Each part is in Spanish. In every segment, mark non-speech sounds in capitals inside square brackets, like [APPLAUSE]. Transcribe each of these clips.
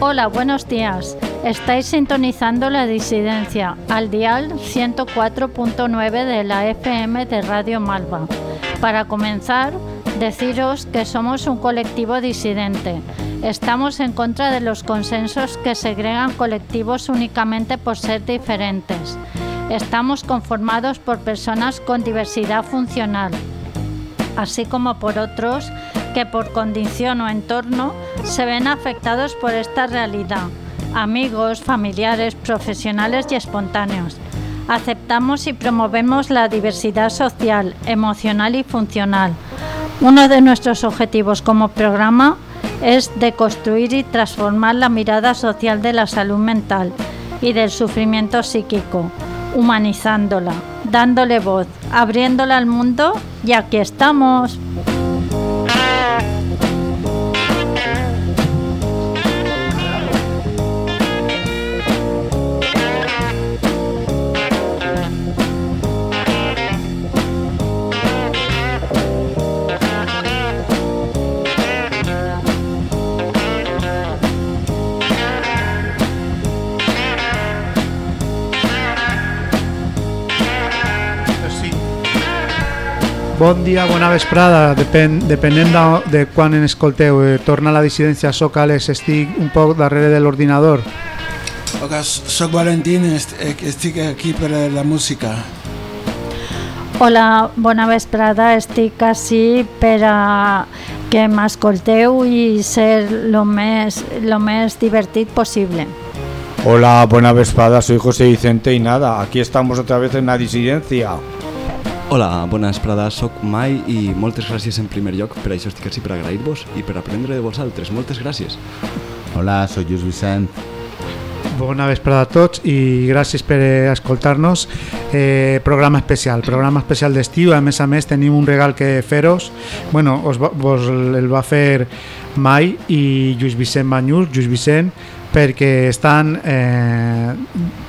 Hola, buenos días. Estáis sintonizando la disidencia al dial 104.9 de la FM de Radio Malva. Para comenzar, deciros que somos un colectivo disidente. Estamos en contra de los consensos que segregan colectivos únicamente por ser diferentes. Estamos conformados por personas con diversidad funcional, así como por otros que por condición o entorno se ven afectados por esta realidad, amigos, familiares, profesionales y espontáneos. Aceptamos y promovemos la diversidad social, emocional y funcional. Uno de nuestros objetivos como programa es de construir y transformar la mirada social de la salud mental y del sufrimiento psíquico, humanizándola, dándole voz, abriéndola al mundo y aquí estamos. Bon dia, bona vesprada, Depen, depenent de, de quan en escolteu. Eh, torna a la dissidència, soc Alex, estic un poc darrere de l'ordinador. Hola, soc Valentín, eh, estic aquí per a la música. Hola, bona vesprada, estic així per a que m'escolteu i ser lo més, lo més divertit possible. Hola, buena vespada, soy José Vicente y nada, aquí estamos otra vez en la disidencia. Hola, bones pradas, soc Mai i moltes gràcies en primer lloc per això estic així per agrair-vos i per aprendre de vosaltres. Moltes gràcies. Hola, soy Lluís Vicent. Bona vesprada a tots i gràcies per eh, escoltar-nos. Eh, programa especial, programa especial d'estiu. A més a més tenim un regal que fer-os. Bueno, us va, vos el va fer Mai i Lluís Vicent Banyús, Lluís Vicent, perquè estan eh,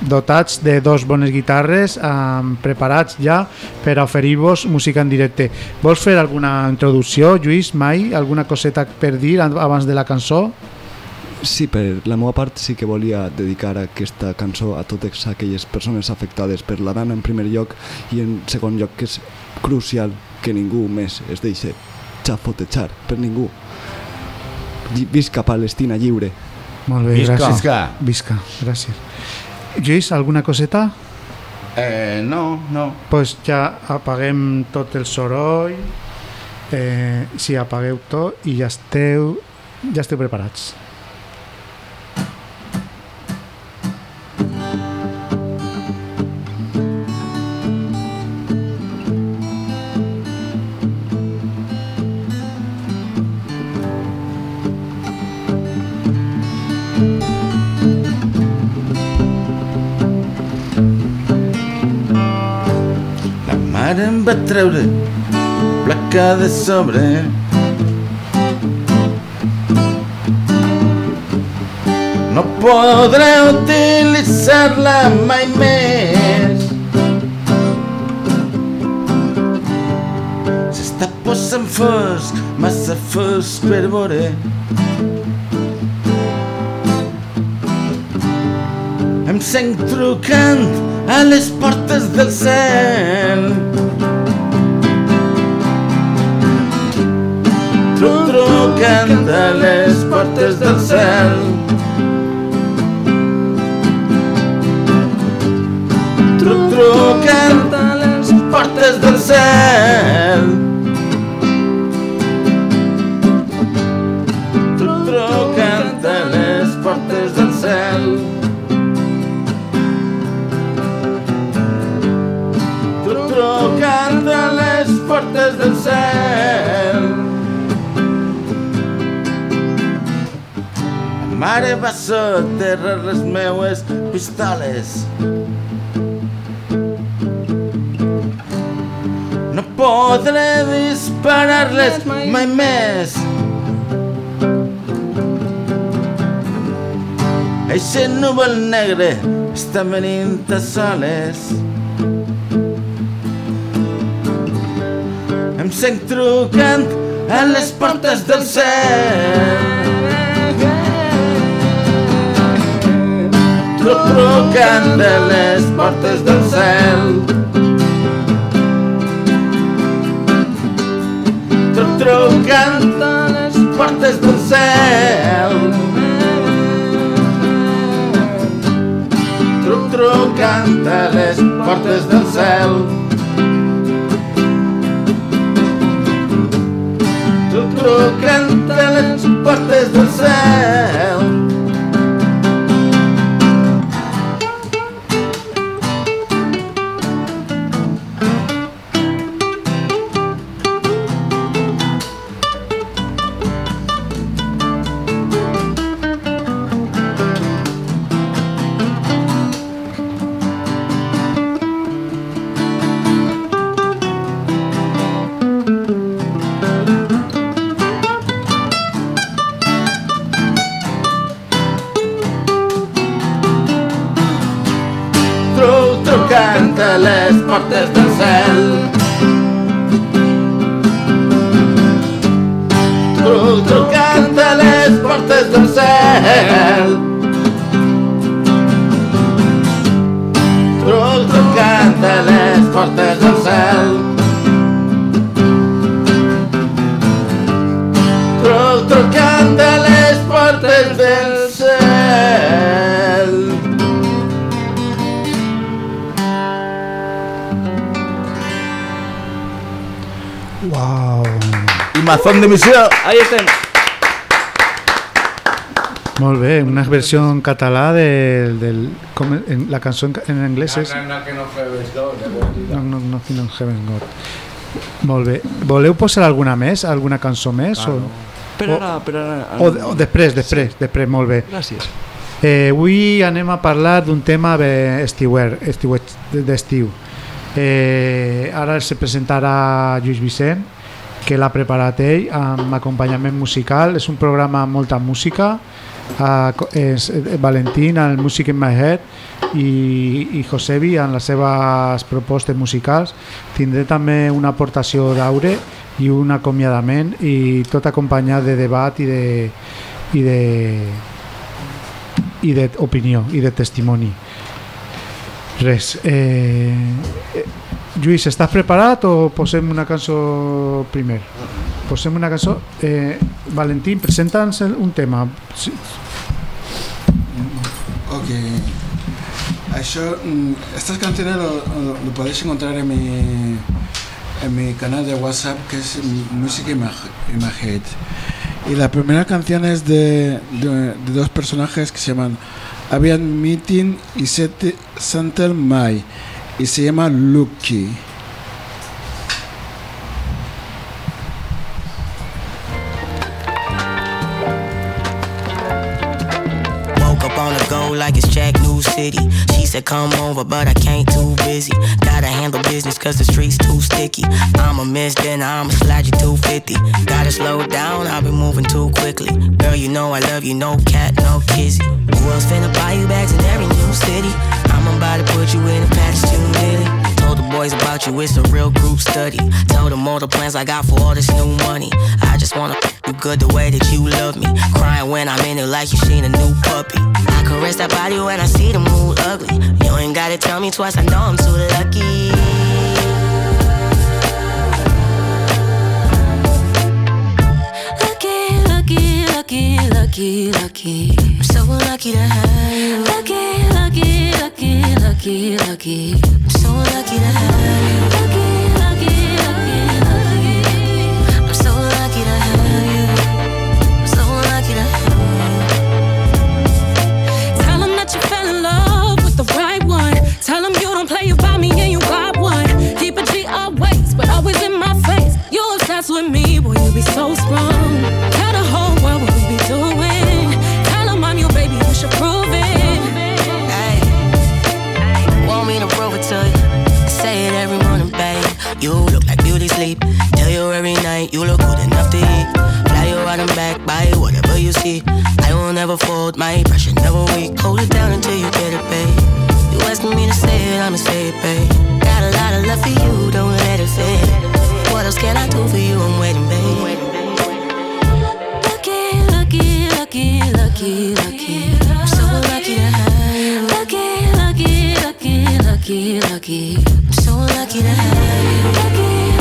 dotats de dos bones guitarres eh, preparats ja per oferir-vos música en directe. Vols fer alguna introducció, Lluís, Mai? Alguna coseta per dir abans de la cançó? Sí, per la meva part sí que volia dedicar aquesta cançó a totes aquelles persones afectades per la dana en primer lloc i en segon lloc que és crucial que ningú més es deixi xafotejar per ningú. Visca Palestina lliure. Molt bé, Visca. gràcies. Visca. Visca, gràcies. Lluís, alguna coseta? Eh, no, no. pues ja apaguem tot el soroll, eh, sí, apagueu tot i ja esteu, ja esteu preparats. Treure placa de sobre. No podré utilitzar-la mai més. S'està posant fosc, massa fosc per veure. Em sent trucant a les portes del cel. Truc trucant a les portes del cel. Truc trucant a les portes del cel. Mare va soterrar les meues pistoles. No podré disparar-les mai més. Eixe núvol negre està venint a soles. Em sent trucant a les portes del cel. truquen de les portes del cel. Truquen de les portes del cel. Truquen de les portes del cel. Truquen de les portes del cel. partes de mazón de missió. Ahí estén. Molt bé, una versió en català del, del com, en, la cançó en, en anglès és No, no, no, no Heaven God. Molt bé. Voleu posar alguna més, alguna cançó més? o, Per O- ara, per ara... o, o després, després, després, molt bé. Gràcies. Eh, avui anem a parlar d'un tema de estiuer, estiuet d'estiu. Eh, ara se presentarà Lluís Vicent, que l'ha preparat ell amb acompanyament musical. És un programa amb molta música. Uh, és eh, Valentín, el Music in My Head i, i Josebi en les seves propostes musicals. Tindré també una aportació d'Aure i un acomiadament i tot acompanyat de debat i de, i de i d'opinió i de testimoni. Res. Eh, eh, Lluís, estàs preparat o posem una cançó primer? Posem una cançó. Eh, Valentín, presenta'ns un tema. Sí, Ok. Mm, estas canciones lo, podéis encontrar en mi, en mi canal de WhatsApp que es Music Head. Y la primera canción es de, dos personajes que se llaman Avian Meeting y Santel Mai y se llama Lucky. Woke up on the go like it's Jack New City. She said, Come over, but I can't, too busy. Gotta handle business cause the streets too sticky. I'm a miss, then I'ma slide you 250. Gotta slow down, I've been moving too quickly. Girl, you know I love you, no cat, no kizzy. Who else finna buy you bags in every new city? To put you in a package too, Lily. Told the boys about you, it's a real group study. Told them all the plans I got for all this new money. I just wanna you good the way that you love me. Crying when I'm in it like you seen a new puppy. I caress that body when I see the mood ugly. You ain't gotta tell me twice, I know I'm too. Lucky, lucky, lucky, lucky. I'm so lucky to have you. Lucky, lucky, lucky, lucky, lucky. I'm so lucky to have you. Lucky, lucky, lucky, lucky. I'm so lucky you every look good enough to eat. Fly you out and back, buy whatever you see. I will never fold. My pressure never weak. Hold it down until you get it, babe. You asking me to say it, I'ma say it, babe. Got a lot of love for you, don't let it fade. What else can I do for you? I'm waiting, babe. Lucky, lucky, lucky, lucky, lucky. I'm so lucky to have you. Lucky, lucky, lucky, lucky, lucky. I'm so lucky to have you. Lucky, lucky, lucky,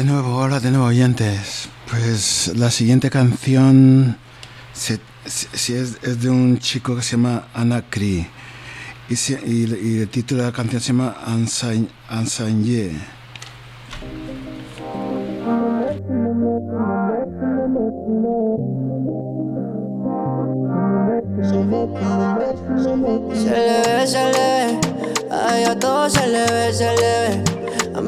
de nuevo, hola de nuevo oyentes. Pues la siguiente canción se- es, es de un chico que se llama Anacri y, se- y- el título de la canción se llama Ansay- Ansanye. Se le ve, se le ve, a ella se le ve, se le ve.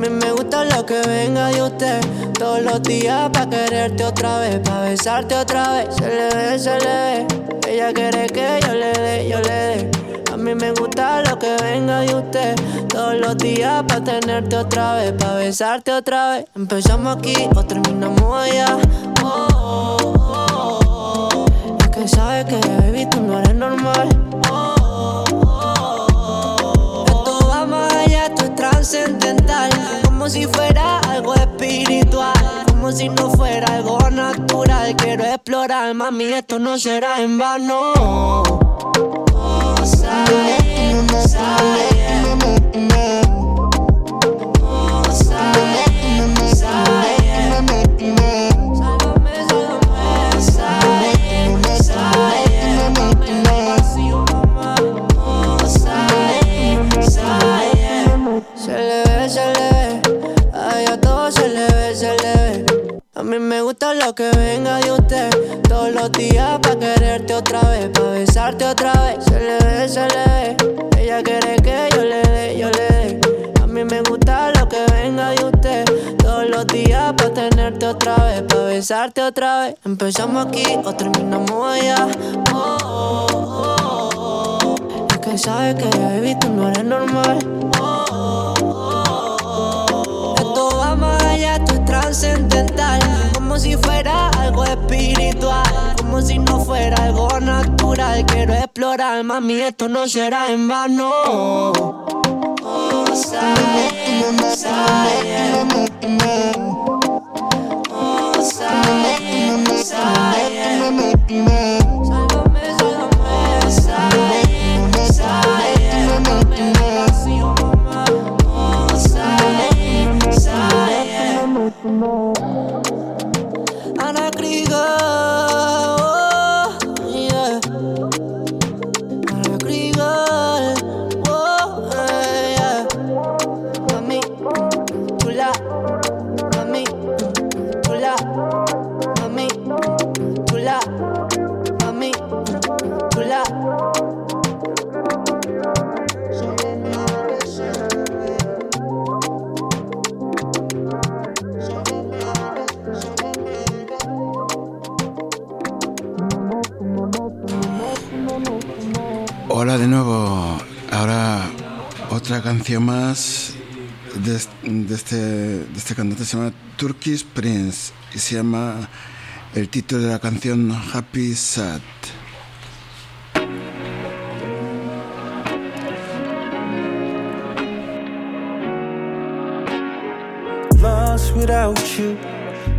A mí me gusta lo que venga de usted, todos los días pa' quererte otra vez, pa' besarte otra vez. Se le ve, se le ve, ella quiere que yo le dé, yo le dé. A mí me gusta lo que venga de usted, todos los días pa' tenerte otra vez, pa' besarte otra vez. Empezamos aquí o terminamos allá. Oh, oh, oh, oh. Es que sabes que baby tú no eres normal. Esto va más allá, esto es trascendental. Como si fuera algo espiritual. Como si no fuera algo natural. Quiero explorar, mami, esto no será en vano. Oh, sabe, sabe. Lo que venga de usted, todos los días pa' quererte otra vez, pa' besarte otra vez. Se le ve, se le ve, ella quiere que yo le dé, yo le dé. A mí me gusta lo que venga de usted, todos los días pa' tenerte otra vez, pa' besarte otra vez. Empezamos aquí o terminamos allá. Oh, oh, oh, oh. Es que sabes que baby tú no eres normal. Esto va más allá, esto es trascendental. Como si fuera algo espiritual. Como si no fuera algo natural. Quiero explorar, mami, esto no será en vano. Oh. Oh, sabe, sabe. Sálvame, sálvame, sabe, Hola de nuevo. Ahora otra canción más este, de este cantante se llama Turkish Prince y se llama el título de la canción Happy Sad. without you.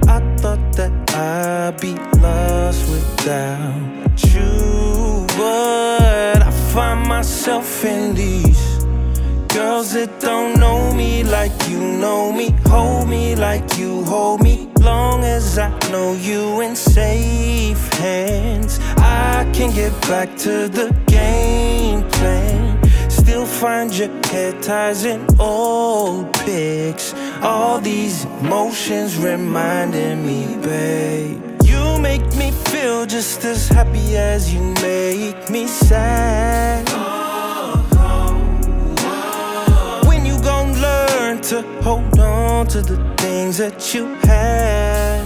I thought that I'd be without you. But find myself in these girls that don't know me like you know me. Hold me like you hold me. Long as I know you in safe hands, I can get back to the game plan. Still find your hair ties in old pics. All these emotions reminding me, babe. You make me feel just as happy as you make me sad. When you gon' learn to hold on to the things that you had.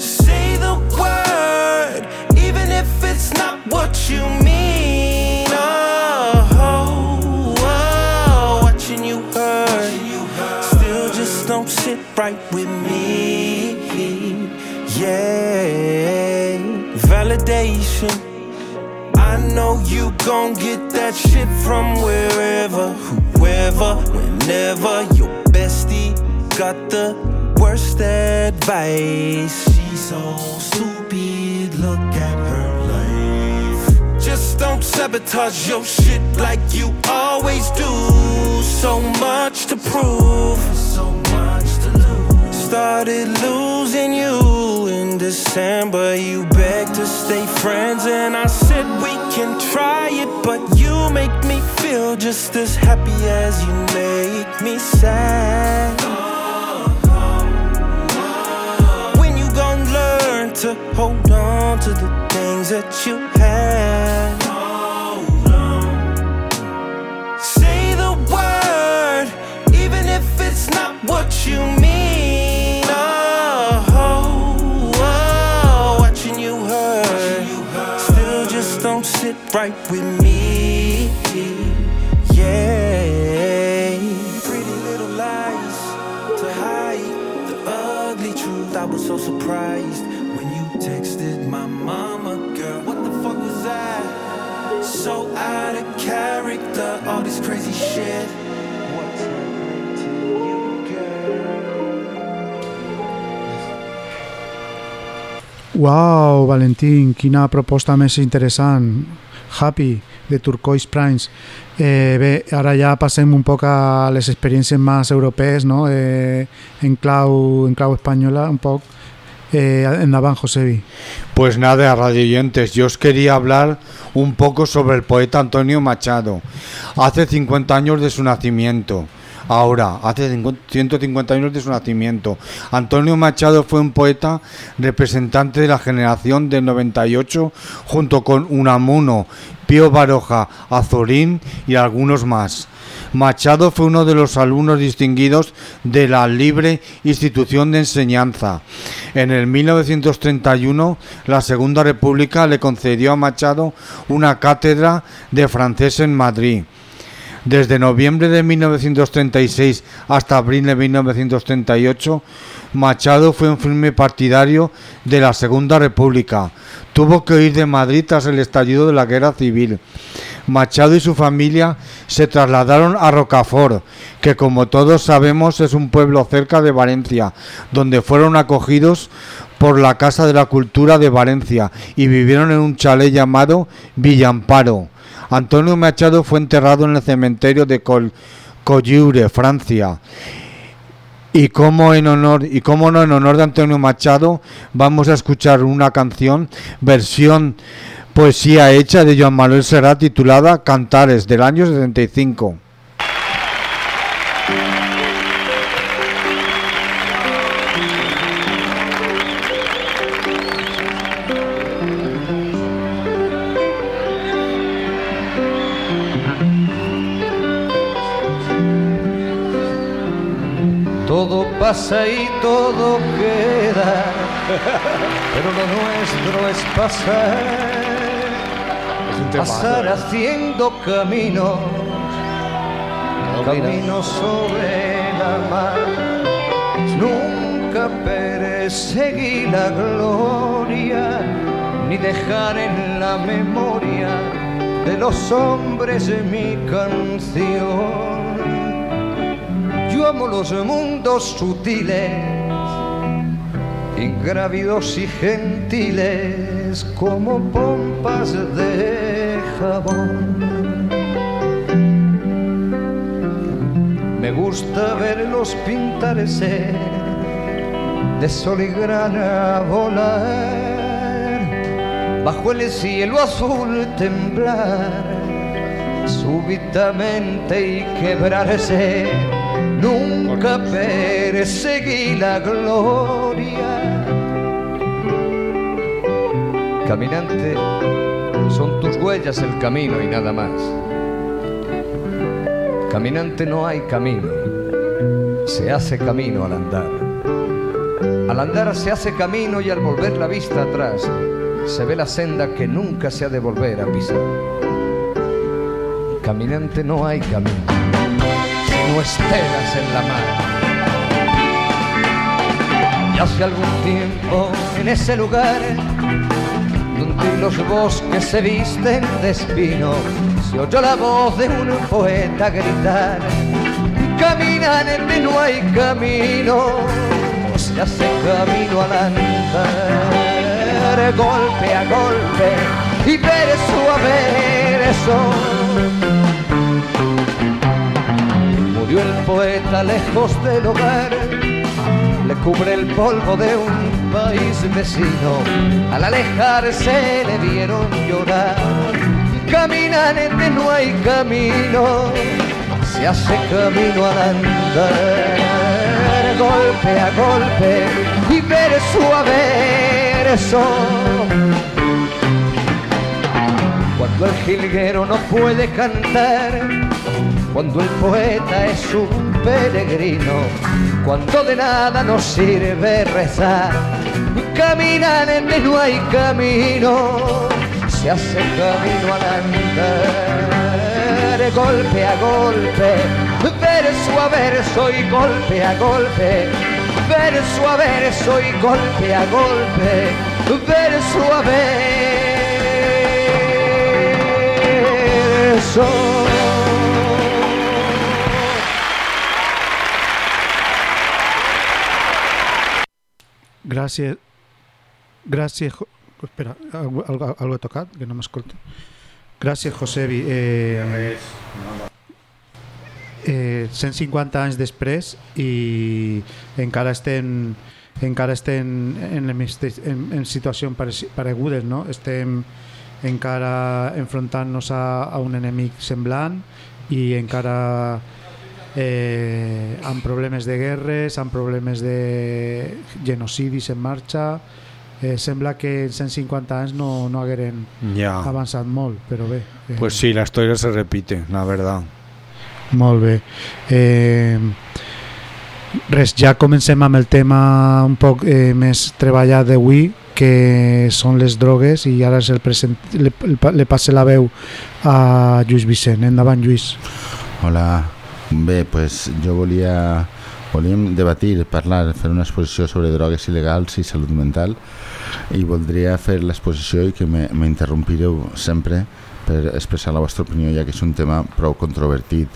Say the word, even if it's not what you mean. Oh, oh, oh watching you hurt, still just don't sit right with me. Yeah, validation. I know you gon' get that shit from wherever, whoever, whenever. Your bestie got the worst advice. She's so stupid, look at her life. Just don't sabotage your shit like you always do. So much to prove, so much to lose. Started losing you December. You begged to stay friends, and I said we can try it, but you make me feel just as happy as you make me sad. When you gon' learn to hold on to the things that you had. Say the word, even if it's not what you mean. Right with me. Yeah, pretty little lies to hide the ugly truth. I was so surprised when you texted my mama, girl. What the fuck was that? So out of character, all this crazy shit. Uau, Valentín, quina proposta més interessant. Happy, de Turquoise Primes. Eh, bé, ara ja passem un poc a les experiències més europees, no? Eh, en, clau, en clau espanyola, un poc. Eh, endavant, Josebi. Pues nada, radio oyentes, yo os quería hablar un poco sobre el poeta Antonio Machado. Hace 50 años de su nacimiento. Ahora, hace 50 150 años de su nacimiento. Antonio Machado fue un poeta representante de la generación del 98 junto con Unamuno, Pío Baroja, Azorín y algunos más. Machado fue uno de los alumnos distinguidos de la libre institución de enseñanza. En el 1931, la Segunda República le concedió a Machado una cátedra de francés en Madrid. Desde noviembre de 1936 hasta abril de 1938, Machado fue un firme partidario de la Segunda República. Tuvo que huir de Madrid tras el estallido de la Guerra Civil. Machado y su familia se trasladaron a Rocafort, que como todos sabemos es un pueblo cerca de Valencia, donde fueron acogidos por la Casa de la Cultura de Valencia y vivieron en un chalet llamado Villamparo. Antonio Machado fue enterrado en el cementerio de Col Francia. Y como en honor y como no en honor de Antonio Machado, vamos a escuchar una canción versión poesía hecha de Joan Manuel Serrat titulada Cantares del año 75. Pasa y todo queda, [LAUGHS] pero lo nuestro es pasar, pasar haciendo caminos, caminos sobre la mar. Nunca perseguir la gloria, ni dejar en la memoria de los hombres mi canción. Yo amo los mundos sutiles, ingrávidos y gentiles como pompas de jabón. Me gusta verlos pintarse de sol y grana volar, bajo el cielo azul temblar súbitamente y quebrarse. Nunca perseguí la gloria, Caminante, son tus huellas el camino y nada más. Caminante no hay camino, se hace camino al andar. Al andar se hace camino y al volver la vista atrás se ve la senda que nunca se ha de volver a pisar. Caminante no hay camino, estelas en la mar. Y hace algún tiempo en ese lugar donde los bosques se visten de espino, se oyó la voz de un poeta gritar. Caminan en que no hay camino, se hace camino al andar, golpe a golpe, y verso a verso. El poeta lejos del hogar, le cubre el polvo de un país vecino. Al alejarse le vieron llorar. Caminan en que no hay camino, se hace camino al andar, golpe a golpe y verso a verso. Cuando el jilguero no puede cantar, cuando el poeta es un peregrino, cuando de nada nos sirve rezar, caminan en que no hay camino, se hace camino al andar, golpe a golpe, verso a verso y golpe a golpe, verso a verso y golpe a golpe, verso a verso. Gràcies. Gràcies... Espera, algo, algo, algo he tocat que no m'escolta. Gràcies, Josebi. Eh, eh, 150 anys després i encara estem encara estem en, en, en situacions paregudes, no? Estem encara enfrontant-nos a, a un enemic semblant i encara eh, amb problemes de guerres, amb problemes de genocidis en marxa. Eh, sembla que en 150 anys no, no hagueren Ja. avançat molt, però bé. Eh, Pues sí, la historia se repite, la verdad. Molt bé. Eh, res, ja comencem amb el tema un poc eh, més treballat d'avui, que són les drogues, i ara és el present, le, le, le passe la veu a Lluís Vicent. Endavant, Lluís. Hola, bé, pues jo volia volíem debatir, parlar, fer una exposició sobre drogues il·legals i salut mental i voldria fer l'exposició i que m'interrompireu sempre per expressar la vostra opinió ja que és un tema prou controvertit.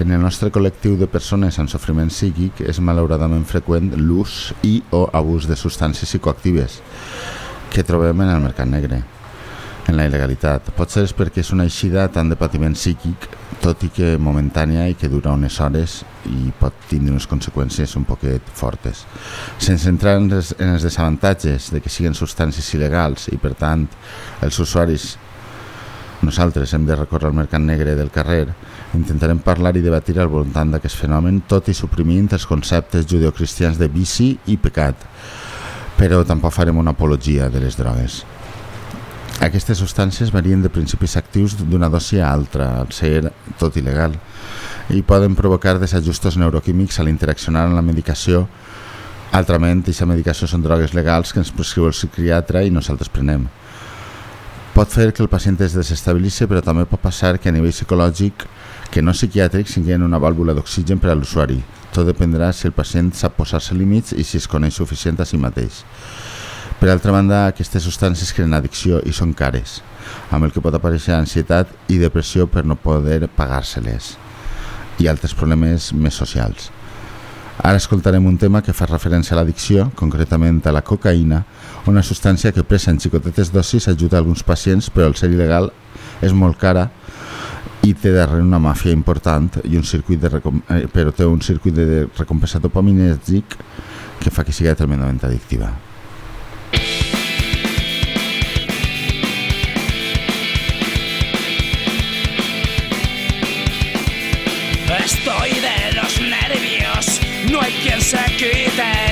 En el nostre col·lectiu de persones amb sofriment psíquic és malauradament freqüent l'ús i o abús de substàncies psicoactives que trobem en el mercat negre en la il·legalitat. Pot ser perquè és una eixida tant de patiment psíquic, tot i que momentània i que dura unes hores i pot tindre unes conseqüències un poquet fortes. Sense entrar en els, en els desavantatges de que siguin substàncies il·legals i per tant els usuaris nosaltres hem de recórrer al mercat negre del carrer, intentarem parlar i debatir al voltant d'aquest fenomen tot i suprimint els conceptes judeocristians de vici i pecat, però tampoc farem una apologia de les drogues. Aquestes substàncies varien de principis actius d'una dosi a altra, al ser tot il·legal, i poden provocar desajustos neuroquímics a l'interaccionar amb la medicació. Altrament, aquesta medicació són drogues legals que ens prescriu el psiquiatre i nosaltres prenem. Pot fer que el pacient es desestabilitzi, però també pot passar que a nivell psicològic, que no psiquiàtric, siguin una vàlvula d'oxigen per a l'usuari. Tot dependrà si el pacient sap posar-se límits i si es coneix suficient a si mateix. Per altra banda, aquestes substàncies creen addicció i són cares, amb el que pot aparèixer ansietat i depressió per no poder pagar-se-les i altres problemes més socials. Ara escoltarem un tema que fa referència a l'addicció, concretament a la cocaïna, una substància que presa en xicotetes dosis ajuda a alguns pacients, però al ser il·legal és molt cara i té darrere una màfia important i un circuit de eh, però té un circuit de recompensa dopaminèrgic que fa que sigui tremendament addictiva. Estoy de los nervios, no hay quien se quite,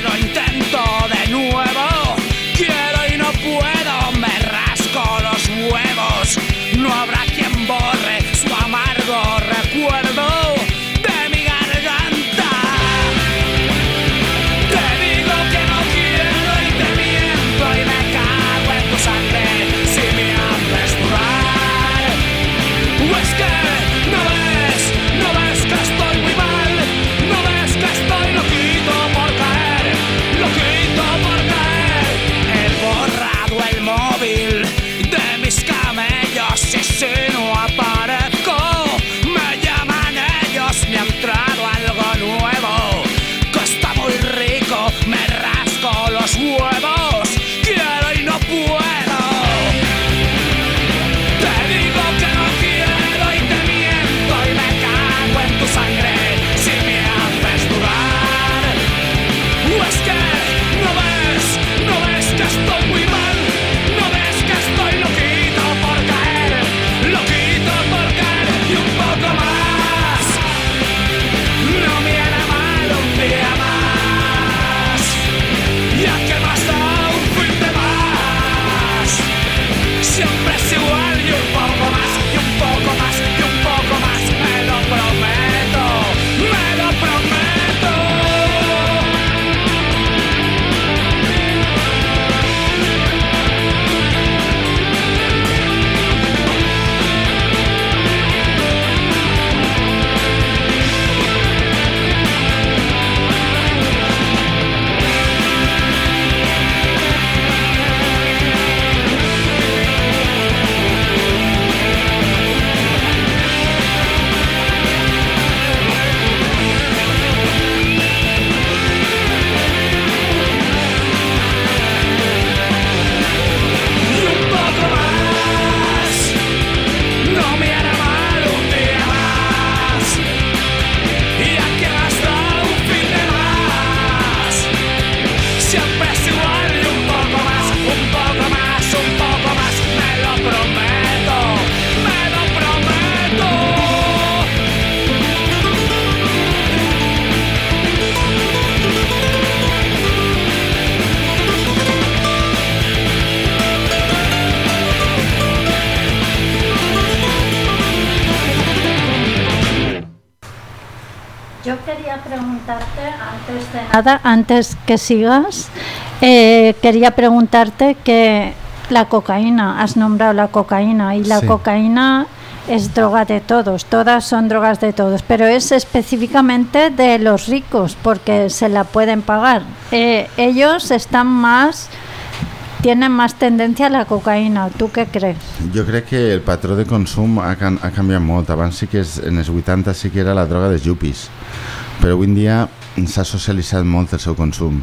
nada, antes que sigas, eh, quería preguntarte que la cocaína, has nombrado la cocaína y la Sí. cocaína es droga de todos, todas son drogas de todos, pero es específicamente de los ricos porque se la pueden pagar. Eh, ellos están más, tienen más tendencia a la cocaína. ¿Tú qué crees? Jo crec que el patró de consum ha, can- ha canviat molt. Abans sí que és, en els 80 sí que era la droga dels yuppies, però avui en dia s'ha socialitzat molt el seu consum.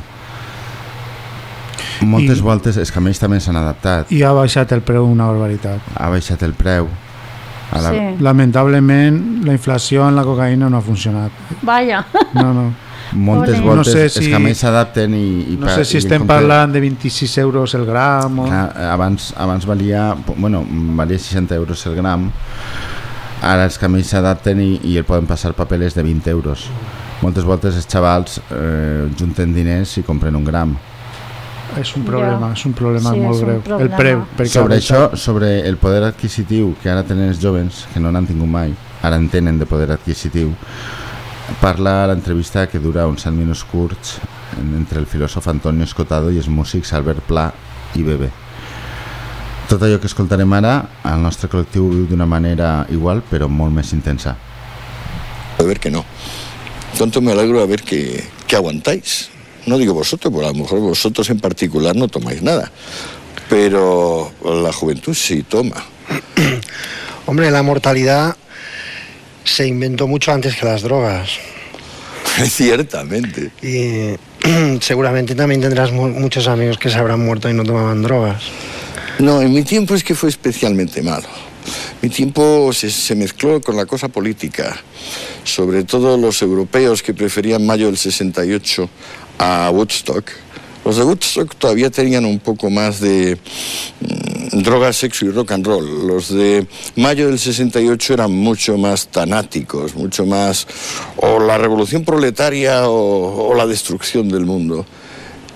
Moltes I- voltes els camells també s'han adaptat. I ha baixat el preu una barbaritat. Ha baixat el preu. A la... Sí. Lamentablement, la inflació en la cocaïna no ha funcionat. Vaya. No, no. Moltes Ole. voltes No sé els si- camells s'adapten i, i... No sé si estem compte- parlant de 26 euros el gram o... Clar, abans, abans valia, bueno, valia 60 euros el gram, ara els camells s'adapten i, i el poden passar papeles de 20 euros. Moltes voltes els xavals eh, junten diners i compren un gram. És un problema, Ja. és un problema Sí, molt un greu. El problema. preu, perquè sobre això, sobre el poder adquisitiu que ara tenen els jovens, que no n'han tingut mai, ara en tenen de poder adquisitiu, parla a l'entrevista que dura uns 7 minuts curts en- entre el filòsof Antonio Escotado i els músics Albert Pla i Bebe. Tot allò que escoltarem ara, el nostre col·lectiu viu d'una manera igual, però molt més intensa. A ver que no. Tanto me alegro a ver que, que aguantáis. No digo vosotros, porque a lo mejor vosotros en particular no tomáis nada. Pero la juventud sí toma. [CLEARS THROAT] Hombre, la mortalidad se inventó mucho antes que las drogas. [LAUGHS] Ciertamente. Y [CLEARS THROAT] seguramente también tendrás mu- muchos amigos que se habrán muerto y no tomaban drogas. No, en mi tiempo es que fue especialmente malo. Mi tiempo se, mezcló con la cosa política, sobre todo los europeos que preferían mayo del 68 a Woodstock. Los de Woodstock todavía tenían un poco más de mm, droga, sexo y rock and roll. Los de mayo del 68 eran mucho más tanáticos, mucho más o la revolución proletaria o la destrucción del mundo.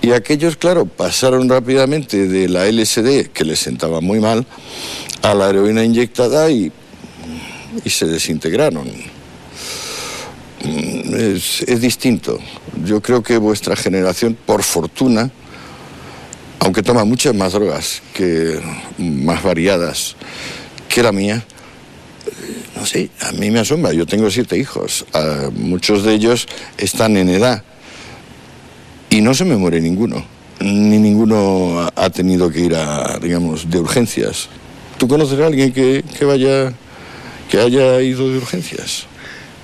Y aquellos, claro, pasaron rápidamente de la LSD, que les sentaba muy mal, a la heroína inyectada y, y se desintegraron. Mm, Es, distinto. Yo creo que vuestra generación, por fortuna, aunque toma muchas más drogas, que más variadas que la mía, eh, no sé, a mí me asombra. Yo tengo siete hijos. Ah, muchos de ellos están en edad y no se me muere ninguno. Ni ninguno ha- tenido que ir a, digamos, de urgencias. ¿Tú conoces a alguien que, que vaya, que haya ido de urgencias?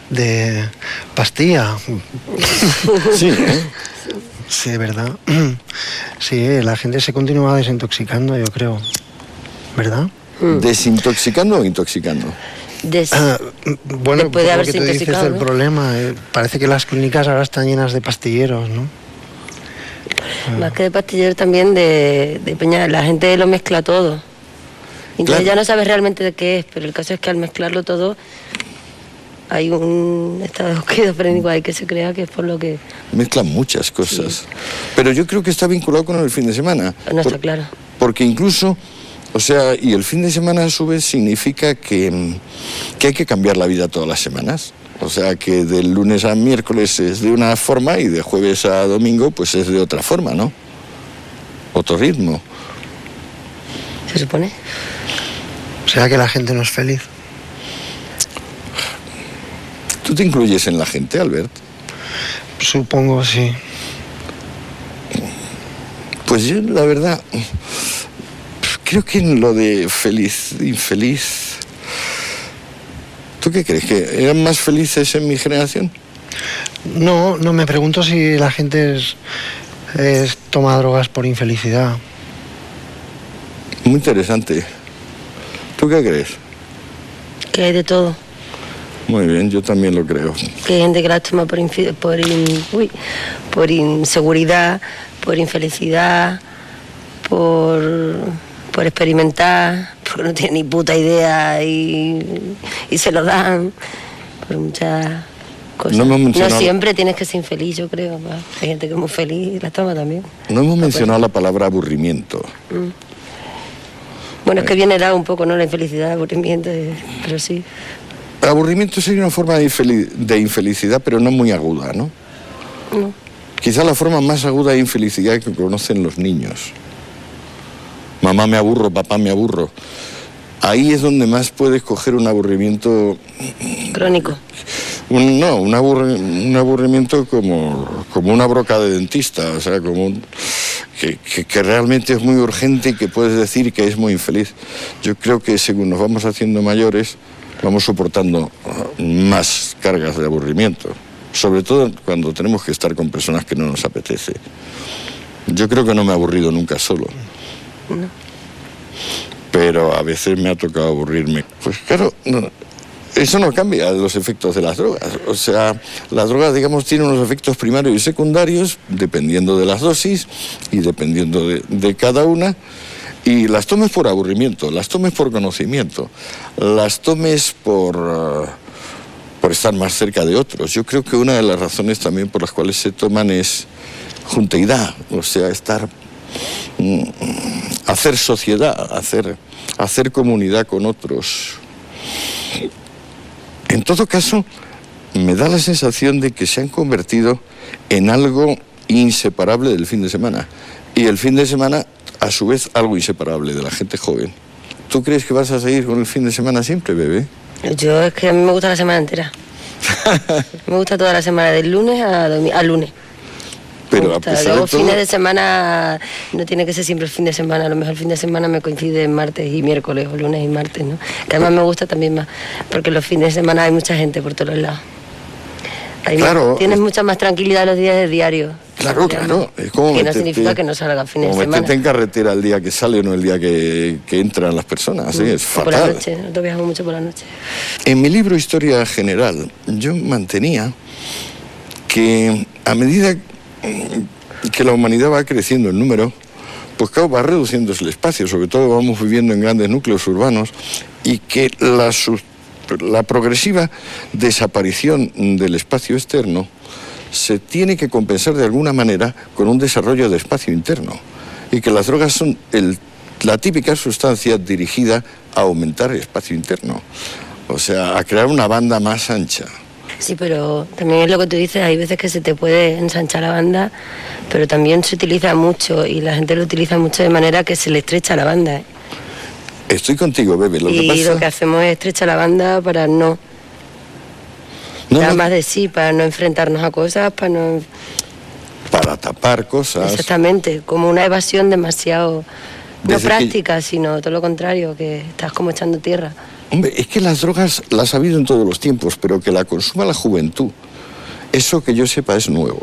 De pastilla. [LAUGHS] Sí, ¿eh? Sí, ¿verdad? [CLEARS THROAT] Sí, la gente se continúa desintoxicando, yo creo. ¿Verdad? ¿Desintoxicando o intoxicando? Ah, bueno, Después de por lo haberse que tú dices intoxicado, del ¿no? problema, eh, parece que las clínicas ahora están llenas de pastilleros, ¿no? Más que de pastillero también de, de peña, la gente lo mezcla todo. Entonces Claro. ya no sabes realmente de qué es, pero el caso es que al mezclarlo todo hay un estado [LAUGHS] esquizofrénico ahí que se crea que es por lo que Mezclan muchas cosas. Pero yo creo que está vinculado con el fin de semana. no está claro. Porque incluso, o sea, y el fin de semana a su vez significa que, que hay que cambiar la vida todas las semanas. O sea, que del lunes a miércoles es de una forma y de jueves a domingo pues es de otra forma, ¿no? Otro ritmo. ¿Se supone? ¿Será que la gente no es feliz? ¿Tú te incluyes en la gente, Albert? Supongo, sí. Pues yo, la verdad, creo que en lo de feliz, infeliz... ¿Tú qué crees? ¿Que eran más felices en mi generación? No, no, me pregunto si la gente es, es- toma drogas por infelicidad. Muy interesante. ¿Tú qué crees? Que hay de todo. Muy bien, yo también lo creo. Que hay gente que las toma por, por, in- uy, por inseguridad, por infelicidad, por, por experimentar, porque no tienen ni puta idea y, y se lo dan, por muchas cosas. No hemos mencionado- siempre tienes que ser infeliz, yo creo. va. Hay gente que es muy feliz y las toma también. No hemos mencionado la palabra aburrimiento. Mm. Bueno, es que viene dado un poco, ¿no? La infelicidad, aburrimiento, eh, pero sí. Aburrimiento sería una forma de, de infelicidad, pero no muy aguda, ¿no? Quizá la forma más aguda de infelicidad que conocen los niños. Mamá me aburro, papá me aburro. Ahí es donde más puedes coger un aburrimiento Crónico. un- no, un, aburri- un aburrimiento como, como una broca de dentista, o sea, como un- que, que- que realmente es muy urgente y que puedes decir que es muy infeliz. Yo creo que según nos vamos haciendo mayores, vamos soportando ah, más cargas de aburrimiento, sobre todo cuando tenemos que estar con personas que no nos apetece. Yo creo que no me he aburrido nunca solo. Pero a veces me ha tocado aburrirme. Pues claro, no, eso no cambia los efectos de las drogas. O sea, las drogas, digamos, tienen unos efectos primarios y secundarios dependiendo de las dosis y dependiendo de, cada una. Y las tomes por aburrimiento, las tomes por conocimiento, las tomes por, ah, por estar más cerca de otros. Yo creo que una de las razones también por las cuales se toman es junteidad, o sea, estar hacer sociedad, hacer, hacer comunidad con otros. En todo caso, me da la sensación de que se han convertido en algo inseparable del fin de semana. Y el fin de semana, a su vez, algo inseparable de la gente joven. ¿Tú crees que vas a seguir con el fin de semana siempre, bebé? Yo es que a mí me gusta la semana entera. [LAUGHS] me gusta toda la semana, del lunes a, a lunes. Pero a pesar luego de todo, fines de semana, no tiene que ser siempre el fin de semana, a lo mejor el fin de semana me coincide martes y miércoles, o lunes y martes, ¿no? Que además me gusta también más, porque los fines de semana hay mucha gente por todos lados. Hay más- Claro. tienes mucha más tranquilidad los días de diario. Claro, claro. Es como Que no significa que no salga fines de semana. meterte en carretera el día que sale o no el día que, que entran las personas. ¿sí? Es O por la fatal. noche, nosotros viajamos mucho por la noche. En mi libro Historia General, yo mantenía que a medida que la humanidad va creciendo en número, pues claro, va reduciéndose el espacio, sobre todo vamos viviendo en grandes núcleos urbanos, y que la progresiva desaparición del espacio externo se tiene que compensar de alguna manera con un desarrollo de espacio interno, y que las drogas son el- la típica sustancia dirigida a aumentar el espacio interno, o sea, a crear una banda más ancha. Sí, pero también es lo que tú dices, hay veces que se te puede ensanchar la banda, pero también se utiliza mucho y la gente lo utiliza mucho de manera que se le estrecha la banda. ¿eh? Estoy contigo, bebé. Lo que y pasa lo que hacemos es estrechar la banda para no, No, dar no. más de sí, para no enfrentarnos a cosas, para no... para tapar cosas. Exactamente, como una evasión demasiado... No que- práctica, sino todo lo contrario, que estás como echando tierra. Hombre, es que las drogas las ha habido en todos los tiempos, pero que la consuma la juventud, eso que yo sepa es nuevo.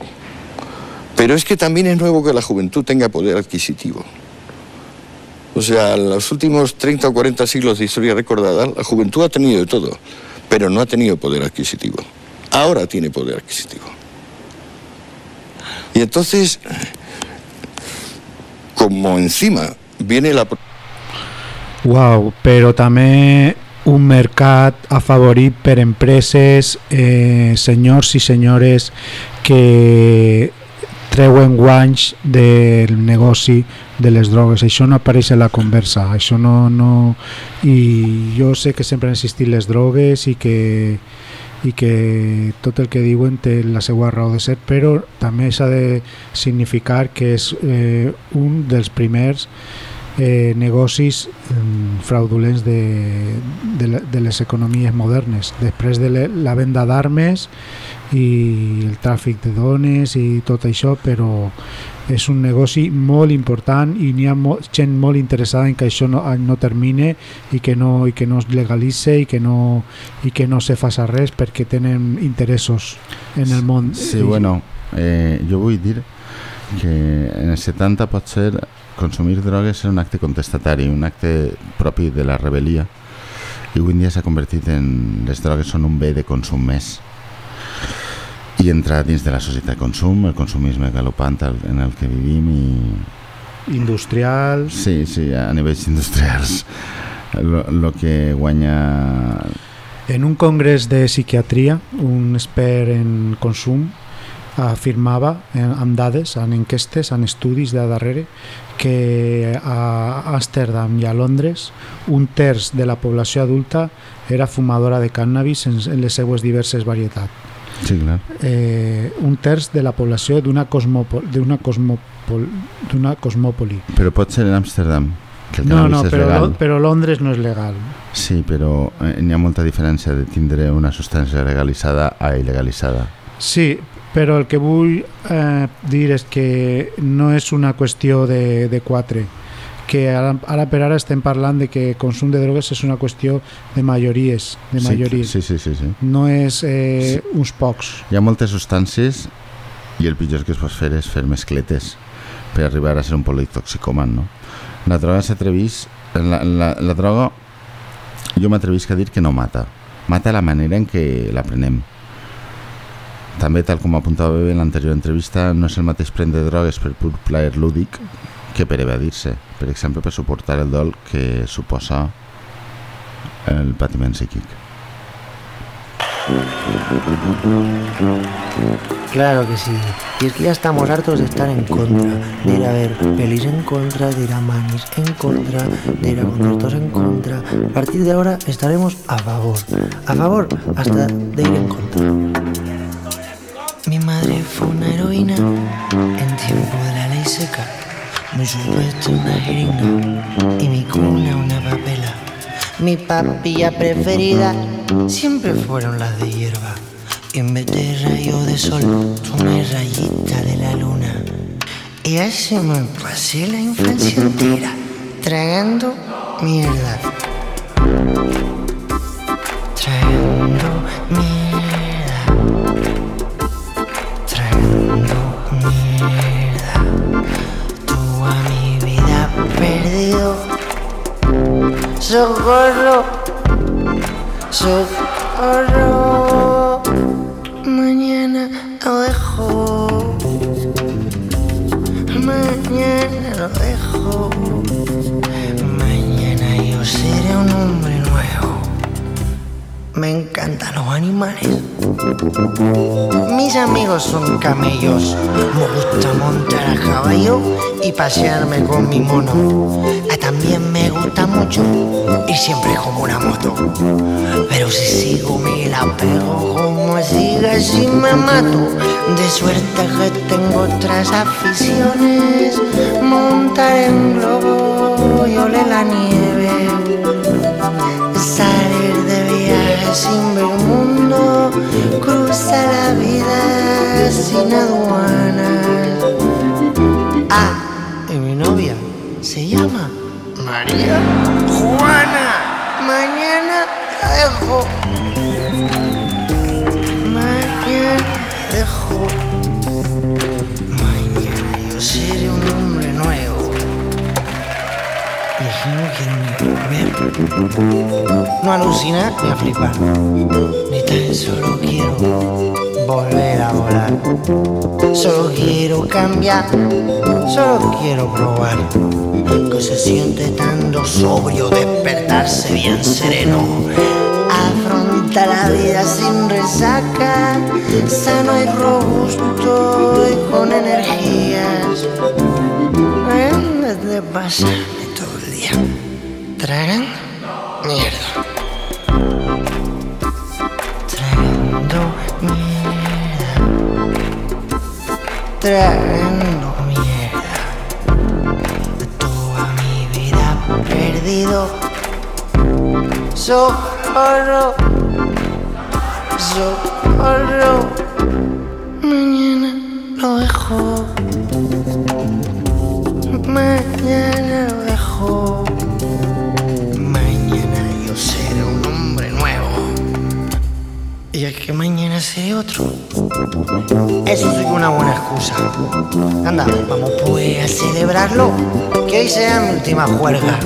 Pero es que también es nuevo que la juventud tenga poder adquisitivo. O sea, en los últimos 30 o 40 siglos de historia recordada, la juventud ha tenido de todo, pero no ha tenido poder adquisitivo. Ahora tiene poder adquisitivo. Y entonces, como encima viene la... Wow, però també un mercat afavorit per empreses, eh, senyors i senyores que treuen guanys del negoci de les drogues. Això no apareix en la conversa. Això no, no... I jo sé que sempre han existit les drogues i que i que tot el que diuen té la seva raó de ser, però també s'ha de significar que és eh, un dels primers eh, negocis mm, fraudulents de, de, de les economies modernes. Després de la venda d'armes i el tràfic de dones i tot això, però és un negoci molt important i n'hi ha mo gent molt interessada en que això no, no termine i que no, i que no es legalitze i que no, i que no se faça res perquè tenen interessos en el món. Sí, bueno, eh, jo vull dir que en els 70 pot ser consumir drogues era un acte contestatari, un acte propi de la rebel·lia. I avui en dia s'ha convertit en les drogues són un bé de consum més. I entra dins de la societat de consum, el consumisme galopant al- en el que vivim i Industrials. Sí, sí, a nivells industrials. El que guanya En un congrés de psiquiatria, un expert en consum afirmava en, amb dades, en enquestes, en estudis de darrere, que a Amsterdam i a Londres un terç de la població adulta era fumadora de cannabis en, les seues diverses varietats. Sí, clar. eh, un terç de la població d'una cosmopo cosmopol d'una cosmòpoli. Però pot ser en Amsterdam, que el No, no, és però, legal. Però Londres no és legal. Sí, però eh, n'hi ha molta diferència de tindre una substància legalitzada a il·legalitzada. Sí, però el que vull eh, dir és que no és una qüestió de, de quatre, que ara, ara per ara estem parlant de que consum de drogues és una qüestió de majories, de Sí, majories. sí, sí, sí, sí. no és eh, uns pocs. Hi ha moltes substàncies i el pitjor que es pot fer és fer mescletes per arribar a ser un politoxicoman, no? La droga s'atrevís... La, la, la droga jo m'atrevisc a dir que no mata. Mata la manera en què la prenem. També, tal com apuntava bé en l'anterior entrevista, no és el mateix prendre drogues per pur plaer lúdic que per evadir-se. Per exemple, per suportar el dol que suposa el patiment psíquic. Claro que sí. Y es que ya estamos hartos de estar en contra, de ir a ver pelis en contra, de ir a manis en contra, de ir a conciertos en contra. A partir de ahora estaremos a favor. A favor hasta de ir en contra. Fue una heroína en tiempo de la ley seca. Mi supuesto una jeringa y mi cuna una papela. Mi papilla preferida siempre fueron las de hierba. Y en vez de rayo de sol, una rayita de la luna. Y así me pasé la infancia entera tragando mierda. Me gusta montar a caballo y pasearme con mi mono. Ah, También me gusta mucho ir siempre como una moto. Pero si sigo me la pego como siga si me mato. De suerte que tengo otras aficiones. Montar en globo y la nieve. Salir de viaje sin aduanas. Ah, y mi novia se llama María Juana. Mañana la dejo. Mañana la dejo. Mañana yo seré un hombre nuevo. Y aquí no volver. No alucinar ni a flipar. Ni tan solo quiero volver a volar. Solo quiero cambiar. Solo quiero probar. Que se siente tanto sobrio, despertarse bien sereno. Afronta la vida sin resaca, sano y robusto y con energías. En vez de pasarme todo el día tragando mierda. Celebrarlo. Que hoy sea mi última juerga.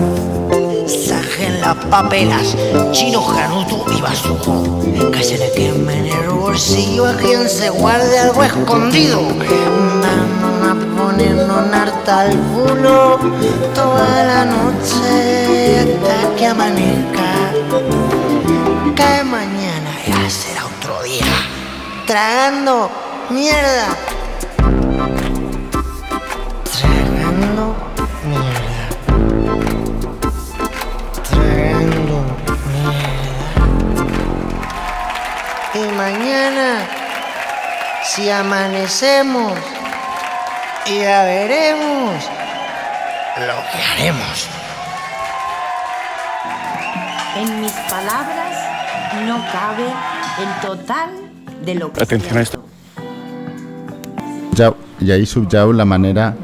Sajen las papelas, chino, canuto y basuco. Que se le queme en el bolsillo a quien se guarde algo escondido. Vamos a ponernos harta al culo toda la noche hasta que amanezca. Que mañana ya será otro día. Tragando mierda. Mañana Si amanecemos, ya veremos lo que haremos. En mis palabras no cabe el total de lo que Atención a esto. Ja, y ahí subyau la manera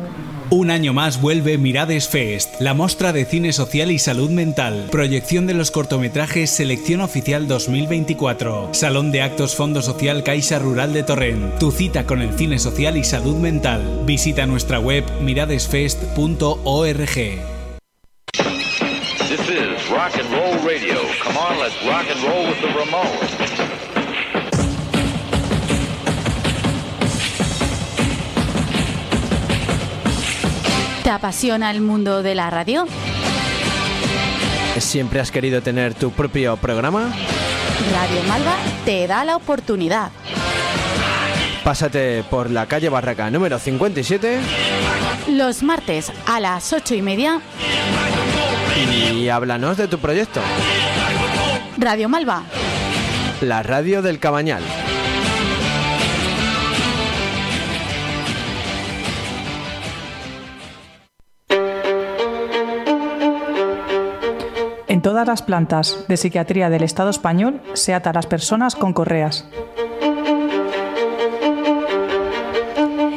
Un año más vuelve Mirades Fest, la mostra de cine social y salud mental. Proyección de los cortometrajes Selección Oficial 2024. Salón de Actos Fondo Social Caixa Rural de Torrent. Tu cita con el cine social y salud mental. Visita nuestra web miradesfest.org. This is rock and roll radio. Come on, let's rock and roll with the. ¿Te apasiona el mundo de la radio? ¿Siempre has querido tener tu propio programa? Radio Malva te da la oportunidad. Pásate por la calle Barraca número 57 Los martes a las ocho y media, y háblanos de tu proyecto. Radio Malva. La radio del Cabañal. Todas las plantas de psiquiatría del Estado español se ata a las personas con correas.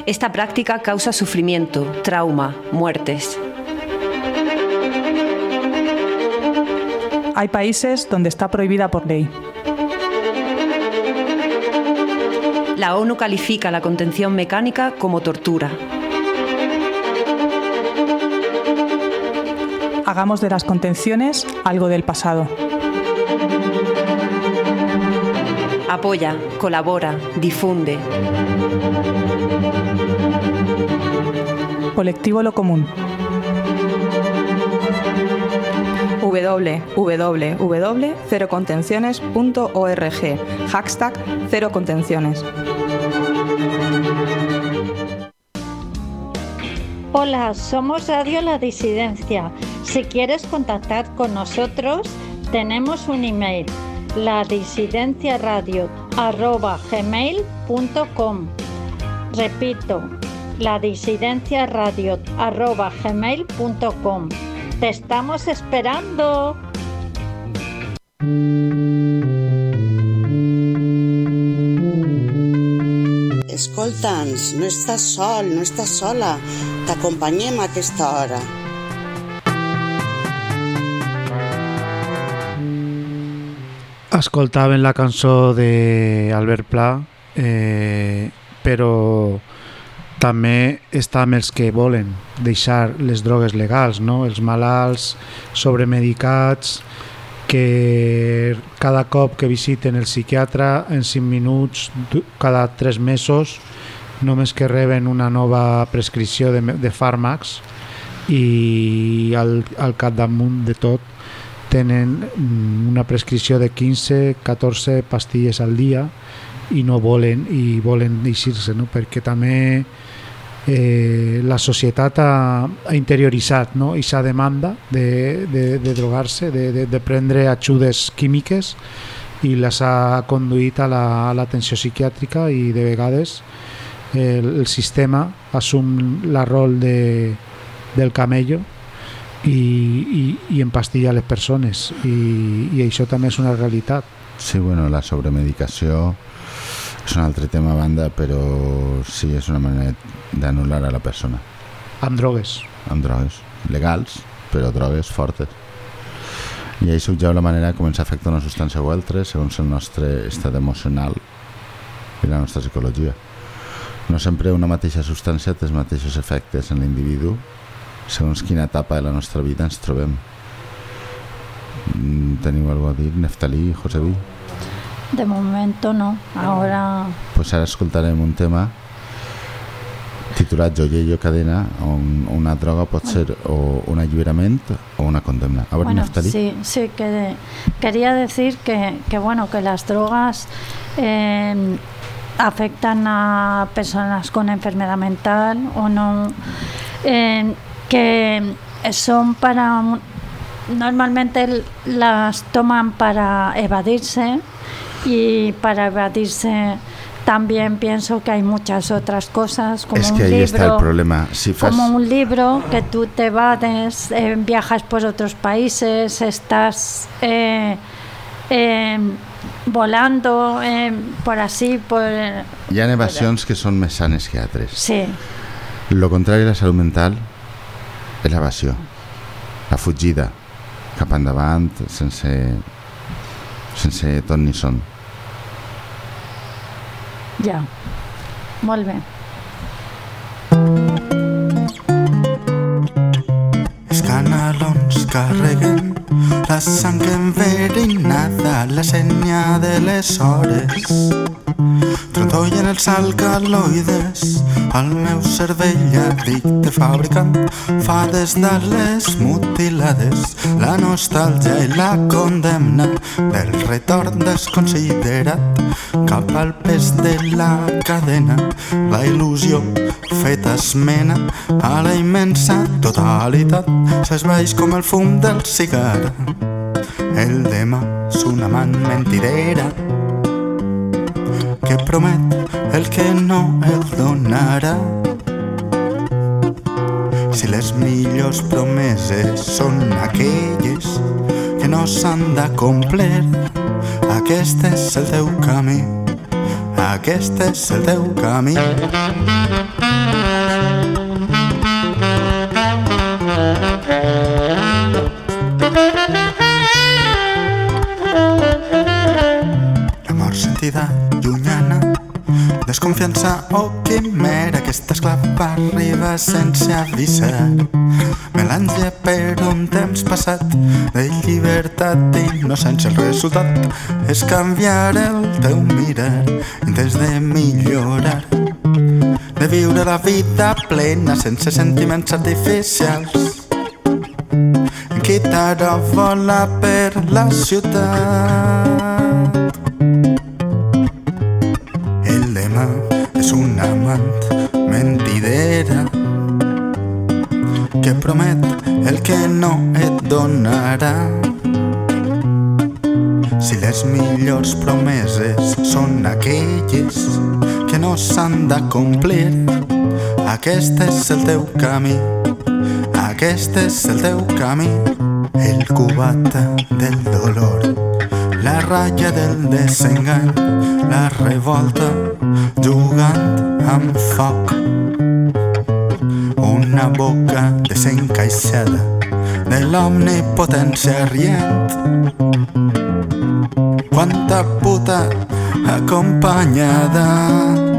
Esta práctica causa sufrimiento, trauma, muertes. Hay países donde está prohibida por ley. La ONU califica la contención mecánica como tortura. Hagamos de las contenciones algo del pasado. Apoya, colabora, difunde. Colectivo Lo Común. www.cerocontenciones.org. Hashtag Cero Contenciones. Hola, somos Radio La Disidencia. Si quieres contactar con nosotros, tenemos un email, ladisidenciaradio.gmail.com Repito, ladisidenciaradio.gmail.com Te estamos esperando. Escolta'ns, no estàs sol, no estàs sola. T'acompanyem aquesta hora. Escoltaven la cançó d'Albert Pla, eh, però també està amb els que volen deixar les drogues legals, no? els malalts sobremedicats, que cada cop que visiten el psiquiatre en 5 minuts, cada 3 mesos, només que reben una nova prescripció de, de fàrmacs i al, al capdamunt de tot tenen mm, una prescripció de 15-14 pastilles al dia i no volen i volen deixir-se no? perquè també eh, la societat ha, ha interioritzat no? aquesta demanda de, de, de drogar-se, de, de, de prendre ajudes químiques i les ha conduït a la- l'atenció psiquiàtrica i de vegades el, el sistema assum la rol de, del camello i, i, i empastilla les persones i, i això també és una realitat Sí, bueno, la sobremedicació és un altre tema a banda, però sí, és una manera d'anul·lar a la persona. amb drogues Amb drogues legals, però drogues fortes. I això ja la manera de començar a afectar una substància o altra segons el nostre estat emocional i la nostra psicologia. No sempre una mateixa substància té els mateixos efectes en l'individu segons quina etapa de la nostra vida ens trobem. Mm, Teniu alguna a dir? Neftalí, Joseví? De momento no. Ahora Pues ara escoltarem un tema titulat Joyello Cadena on una droga pot ser o un alliberament o una condemna. A Bueno, Neftalí. sí, sí, que quería decir que, que, bueno, que las drogas eh, afectan a personas con enfermedad mental o no, eh, que son para, un- normalmente las toman para evadirse y para evadirse también pienso que hay muchas otras cosas como Es un que ahí libro, está el problema. Si como un libro que tú te vas, eh, viajas por otros países, estás eh, eh, volando eh, por así, por Hi ha evasions que són més sanes que altres. sí, Lo contrari a la salut mental és l'evasió, la fugida cap endavant sense, sense ton ni son. ja, molt bé. Els canalons carreguen la sang enverinada, la senya de les hores. Trontollen els alcaloides al meu cervell addicte fabricant fades de les mutilades, la nostàlgia i la condemna del retorn desconsiderat cap al pes de la cadena, la il·lusió feta esmena a la immensa totalitat s'esvaeix com el fum del cigar. El demà és una man mentidera que promet el que no el donarà. Si les millors promeses són aquelles que no s'han de complir, aquest és el teu camí, aquest és el teu camí. Desconfiança o quimera Aquesta esclava arriba sense avisar. Melange per un temps passat De llibertat i innocència. El resultat és canviar el teu mirar Intents de millorar De viure la vida plena Sense sentiments artificials Guitarra vola per la ciutat El demà és un amant mentidera que promet el que no et donarà. Si les millors promeses són aquelles que no s'han de complir, aquest és el teu camí, aquest és el teu camí, el cubata del dolor, la ratlla del desengany, la revolta jugant amb foc. Una boca desencaixada de l'omnipotència rient. Quanta puta acompanyada.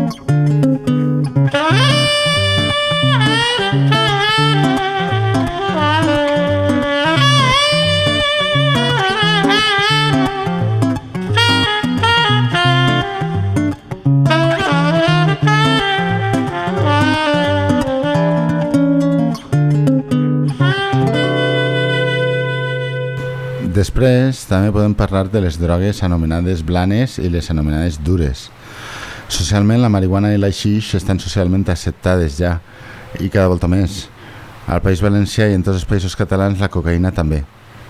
Després també podem parlar de les drogues anomenades blanes i les anomenades dures. Socialment la marihuana i la xix estan socialment acceptades ja i cada volta més. Al País Valencià i en tots els països catalans la cocaïna també,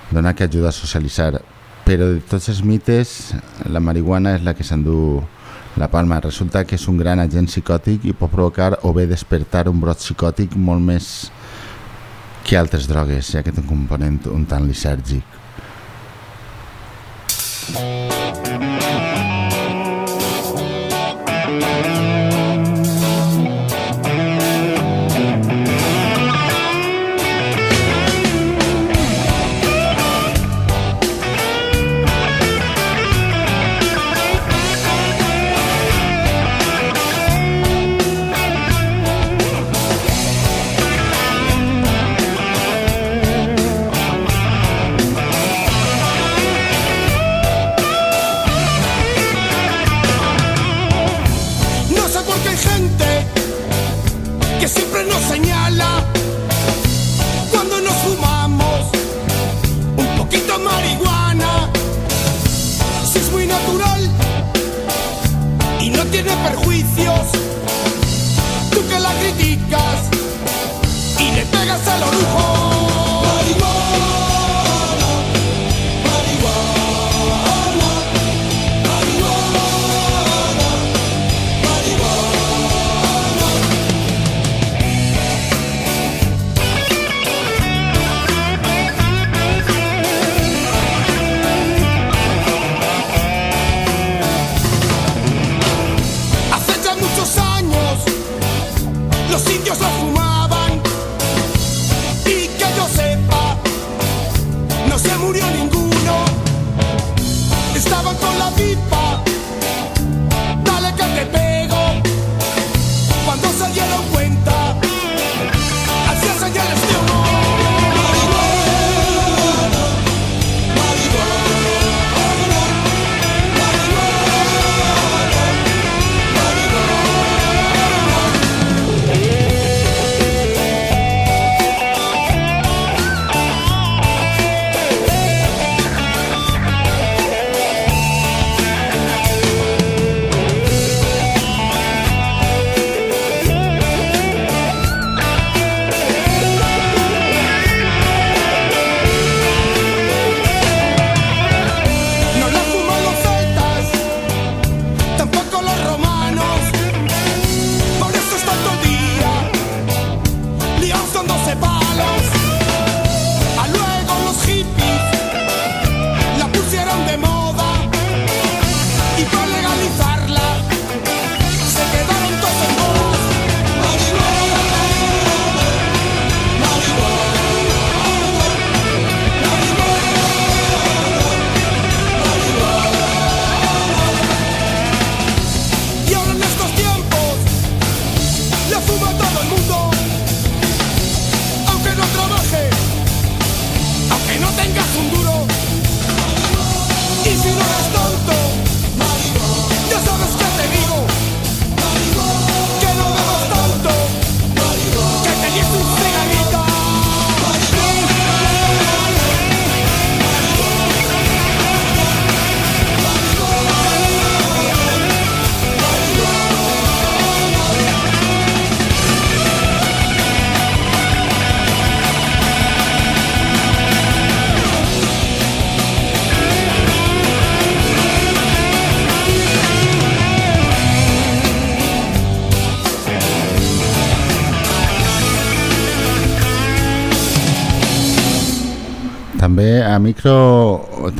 dona que ajuda a socialitzar. Però de tots els mites, la marihuana és la que s'endú la palma. Resulta que és un gran agent psicòtic i pot provocar o bé despertar un brot psicòtic molt més que altres drogues, ja que té un component un tant lisèrgic. life.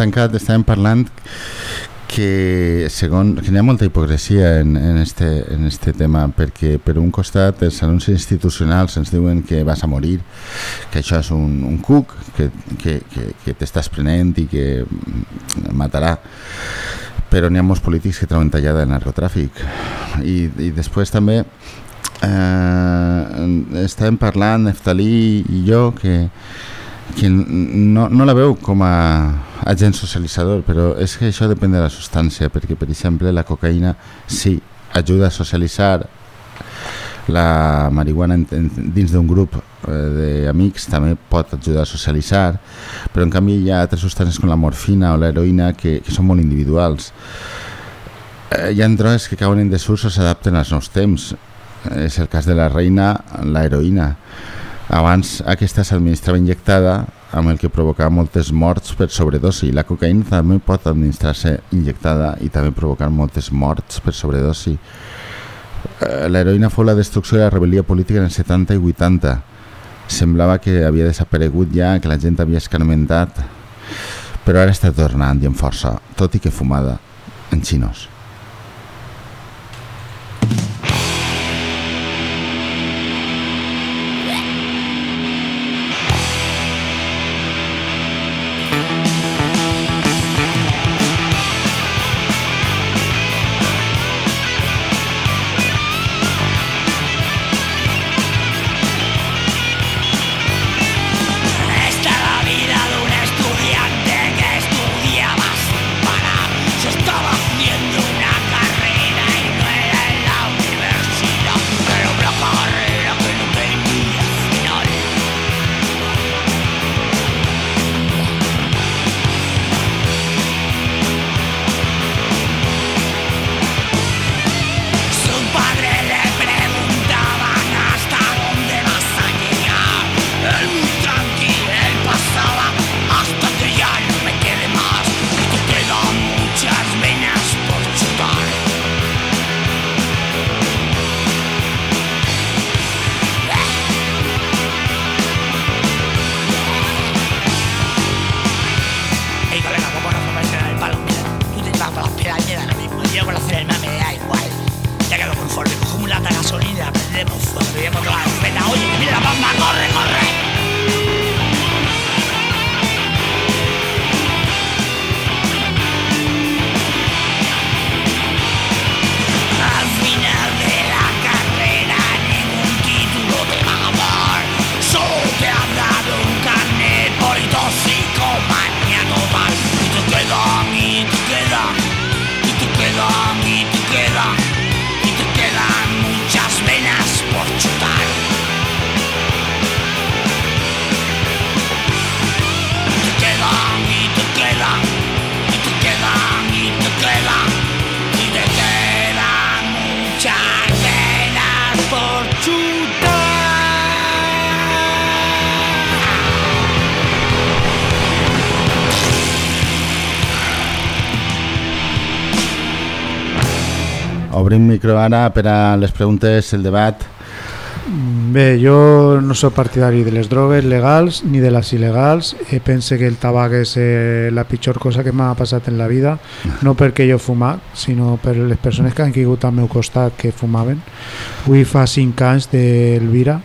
Tancat estàvem parlant que segon que n'hi ha molta hipocresia en, en, este, en este tema perquè per un costat els anuncis institucionals ens diuen que vas a morir que això és un, un cuc que, que, que, que t'estàs prenent i que matarà però n'hi ha molts polítics que treuen tallada el narcotràfic. I, i després també eh, estàvem parlant Neftalí i jo que que no, no la veu com a agent socialitzador, però és que això depèn de la substància, perquè per exemple la cocaïna sí, ajuda a socialitzar, la marihuana dins d'un grup eh, d'amics també pot ajudar a socialitzar, però en canvi hi ha altres substàncies com la morfina o l'heroïna que, que són molt individuals. Eh, hi ha drogues que cauen en desús o s'adapten als nous temps. És el cas de la reina, la heroïna. Abans aquesta s'administrava injectada amb el que provocava moltes morts per sobredosi. La cocaïna també pot administrar-se injectada i també provocar moltes morts per sobredosi. Eh, L'heroïna fou la destrucció de la rebel·lia política en els 70 i 80. Semblava que havia desaparegut ja, que la gent havia escarmentat, però ara està tornant i amb força, tot i que fumada, en xinos. Ara per a les preguntes, el debat. Bé, jo no sóc partidari de les drogues legals ni de les il·legals. Eh, pense que el tabac és eh, la pitjor cosa que m'ha passat en la vida, no perquè jo fumat, sinó per les persones que han caigut al meu costat que fumaven. Avui fa 5 anys d'Elvira,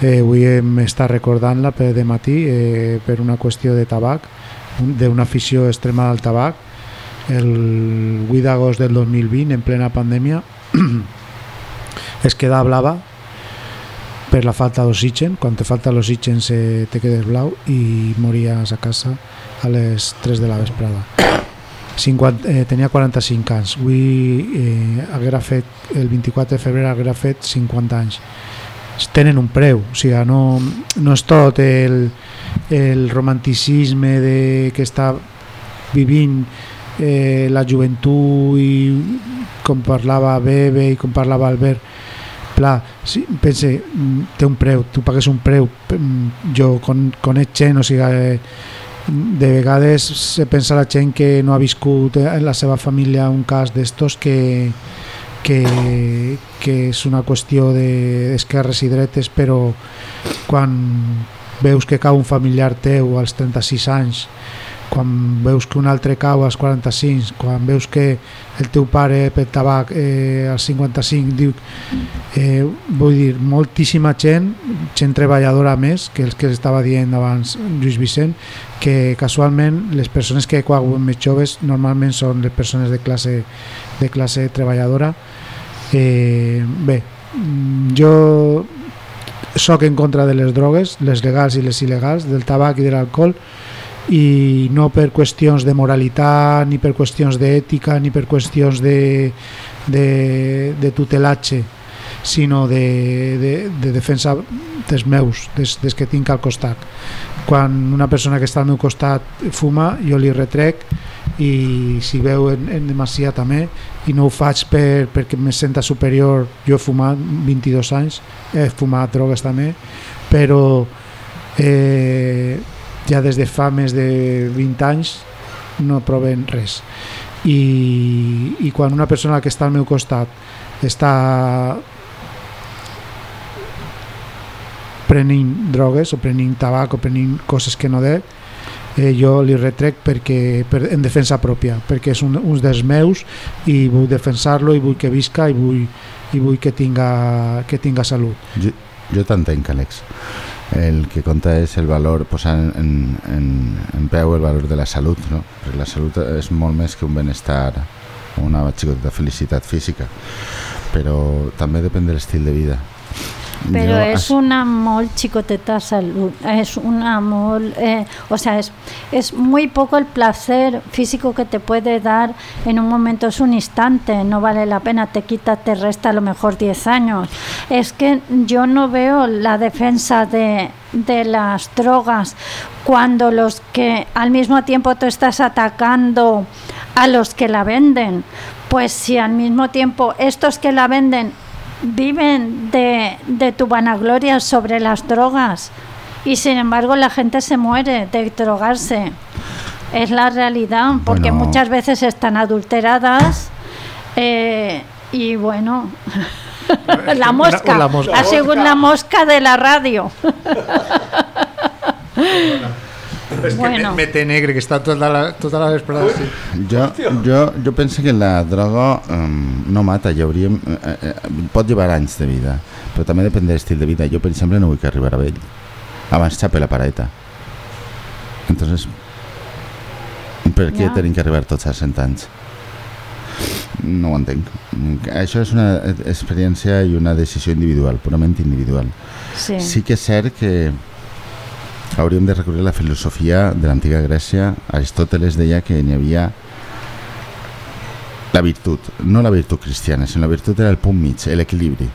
eh, avui m'està recordant-la per de matí eh, per una qüestió de tabac, un- d'una afició extrema al tabac. El 8 d'agost del 2020, en plena pandèmia, [CLEARS THROAT] es queda blava per la falta d'oxigen, quan te falta l'oxigen se te quedes blau i mories a casa a les 3 de la vesprada. [CLEARS THROAT] 50, eh, tenia 45 anys, avui eh, haguera fet, el 24 de febrer haguera fet 50 anys. Tenen un preu, o sigui, no, no és tot el, el romanticisme de que està vivint eh, la joventut i com parlava Bebe i com parlava Albert Pla, sí, pense, mm, té un preu, tu pagues un preu, mm, jo con, conec gent, o sigui, eh, de vegades se pensa la gent que no ha viscut en la seva família un cas d'estos que, que, que és una qüestió d'esquerres i dretes, però quan veus que cau un familiar teu als 36 anys quan veus que un altre cau als 45 quan veus que el teu pare per tabac eh, als 55 diu eh, vull dir, moltíssima gent gent treballadora més que els que estava dient abans Lluís Vicent que casualment les persones que coaguen més joves normalment són les persones de classe de classe treballadora. Eh, bé mm, jo sóc en contra de les drogues, les legals i les il·legals, del tabac i de l'alcohol, i no per qüestions de moralitat, ni per qüestions d'ètica, ni per qüestions de, de, de tutelatge, sinó de, de, de defensa dels meus, des, des que tinc al costat. Quan una persona que està al meu costat fuma, jo li retrec i si veu en, en demasia també i no ho faig per, perquè me senta superior jo he fumat 22 anys he fumat drogues també però eh, ja des de fa més de 20 anys no proven res. I, i quan una persona que està al meu costat està prenent drogues o prenent tabac o prenent coses que no dec eh, jo li retrec perquè, per, en defensa pròpia perquè és un, un dels meus i vull defensar-lo i vull que visca i vull, i vull que tinga, que tinga salut. Jo, jo t'entenc Àlex el que compta és el valor posar en, en, en peu el valor de la salut no? perquè la salut és molt més que un benestar una xicoteta felicitat física però també depèn de l'estil de vida Pero Jo es una molt chicoteta salud, es una molt, eh, o sea, es, es muy poco el placer físico que te puede dar en un momento, es un instante, no vale la pena, te quita, te resta a lo mejor 10 años. Es que yo no veo la defensa de, de las drogas cuando los que al mismo tiempo tú estás atacando a los que la venden. Pues si al mismo tiempo estos que la venden viven de, de tu vanagloria sobre las drogas y sin embargo la gente se muere de drogarse. Es la realidad, porque Bueno. muchas veces están adulteradas eh, y bueno, [LAUGHS] la mosca, la mosca. ha sigut la mosca de la radio. És que Bueno. me, me té negre que està tota la, tota la vesprada així. Jo, jo, jo penso que la droga um, no mata, hi hauríem, eh, eh, pot llevar anys de vida, però també depèn de l'estil de vida. Jo, per exemple, no vull que arribar a vell. Abans xape la pareta. Entonces, per què Ja. tenim que arribar tots a 100 anys? No ho entenc. Això és una experiència i una decisió individual, purament individual. Sí. Sí que és cert que hauríem de recurrir a la filosofia de l'antiga Grècia. Aristòteles deia que n'hi havia la virtut, no la virtut cristiana, sinó la virtut era el punt mig, l'equilibri.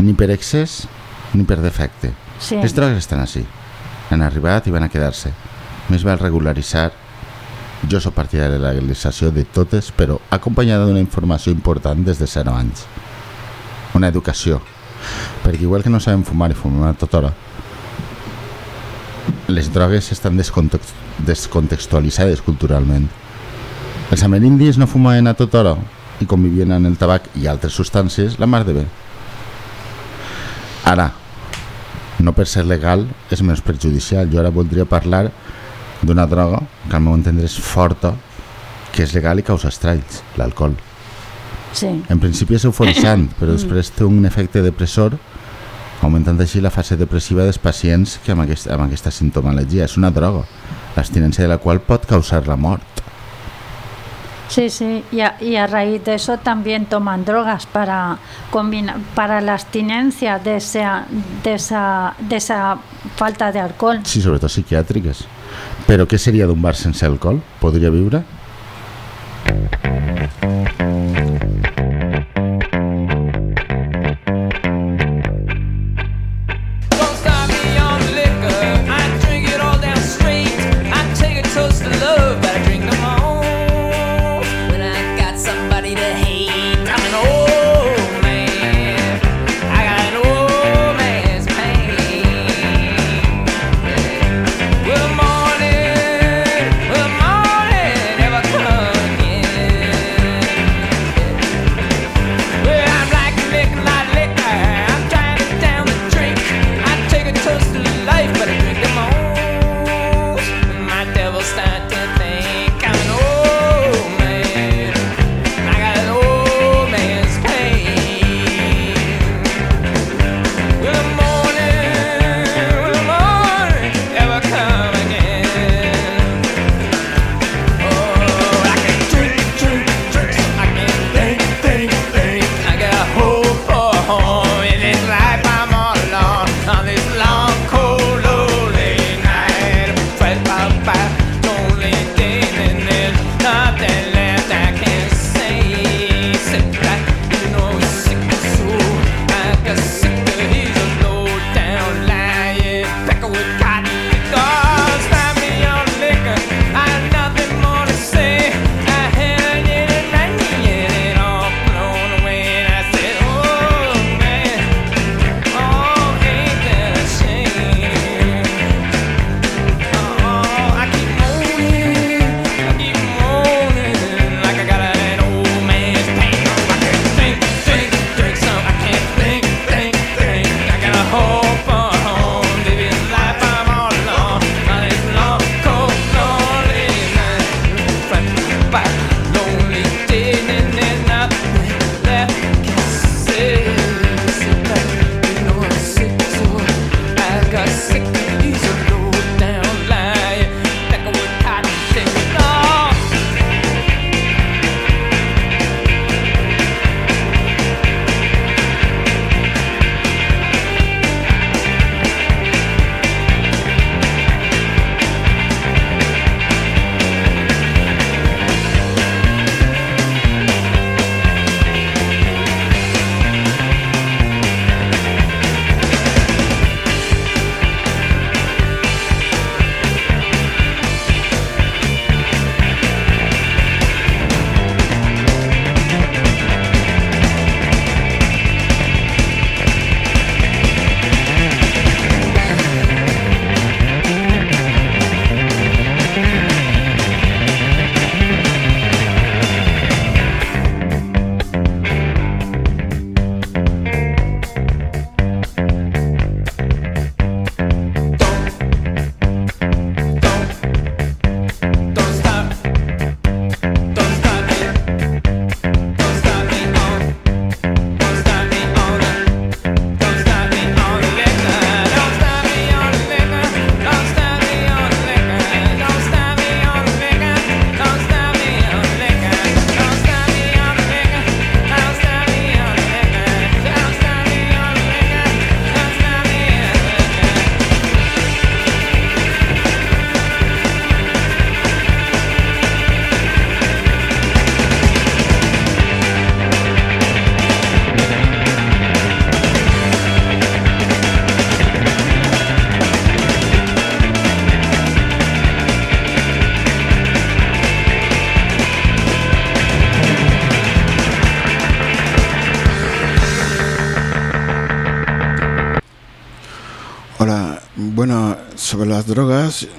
Ni per excés ni per defecte. Sí. Les drogues estan així. Han arribat i van a quedar-se. Més val regularitzar. Jo sóc partidari de la legalització de totes, però acompanyada d'una informació important des de 0 anys. Una educació. Perquè igual que no sabem fumar i fumar a tota hora, les drogues estan descontext descontextualitzades culturalment. Els amerindis no fumaven a tota hora i convivien amb el tabac i altres substàncies la mar de bé. Ara, no per ser legal és menys perjudicial. Jo ara voldria parlar d'una droga que al meu entendre és forta, que és legal i causa estralls, l'alcohol. Sí. En principi és euforitzant, però després té un efecte depressor augmentant així la fase depressiva dels pacients que amb, aquest, amb aquesta sintomologia. És una droga, l'abstinència de la qual pot causar la mort. Sí, sí, y a, y a raíz de eso también toman drogas para combina- para la abstinencia de esa, de esa, de esa falta de alcohol. Sí, sobretot psiquiàtriques. Però què seria d'un bar sense alcohol? Podria viure?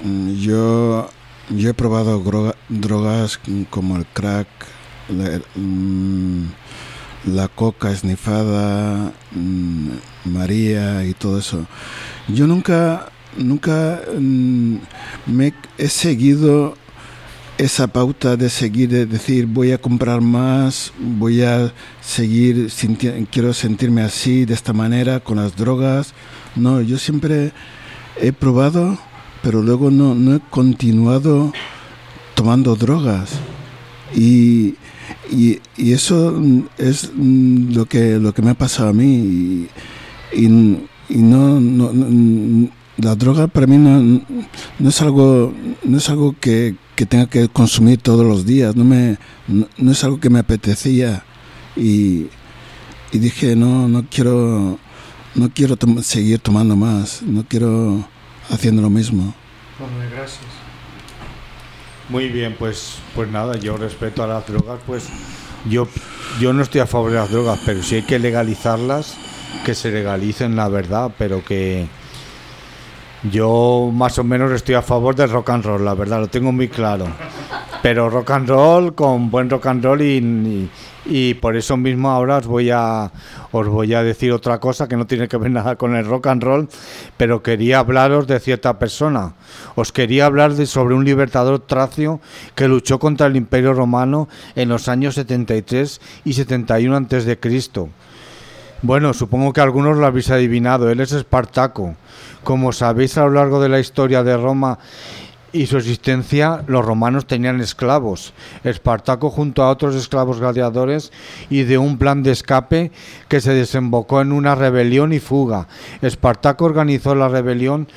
Mm, yo, yo he probado drogas como el crack, la, mm, la coca esnifada, mm, María y todo eso. Yo nunca, nunca he seguido esa pauta de seguir, de decir voy a comprar más, voy a seguir, quiero sentirme así, de esta manera, con las drogas. No, yo siempre he probado, pero luego no, no he continuado tomando drogas. Y, y, eso es lo que, lo que me ha pasado a mí. Y, y- no, no- la droga para mí no, no es algo, no es algo que, que tenga que consumir todos los días. No, me, no, es algo que me apetecía. Y, dije, no, no quiero, no quiero seguir tomando más. No quiero haciendo lo mismo. gracias. Muy bien, pues, pues nada, yo respeto a las drogas, pues yo, yo no estoy a favor de las drogas, pero si hay que legalizarlas, que se legalicen la verdad, pero que yo más o menos estoy a favor del rock and roll, la verdad, lo tengo muy claro. Pero rock and roll con buen rock and roll y, y- y por eso mismo ahora os voy a os voy a decir otra cosa que no tiene que ver nada con el rock and roll, pero quería hablaros de cierta persona. Os quería hablar de sobre un libertador tracio que luchó contra el Imperio Romano en los años 73 y 71 antes de Cristo. Bueno, supongo que algunos lo habéis adivinado. Él es Espartaco. Como sabéis a lo largo de la historia de Roma y su existencia, los romanos tenían esclavos. Espartaco junto a otros esclavos gladiadores y de un plan de escape que se desembocó en una rebelión y fuga. Espartaco organizó la rebelión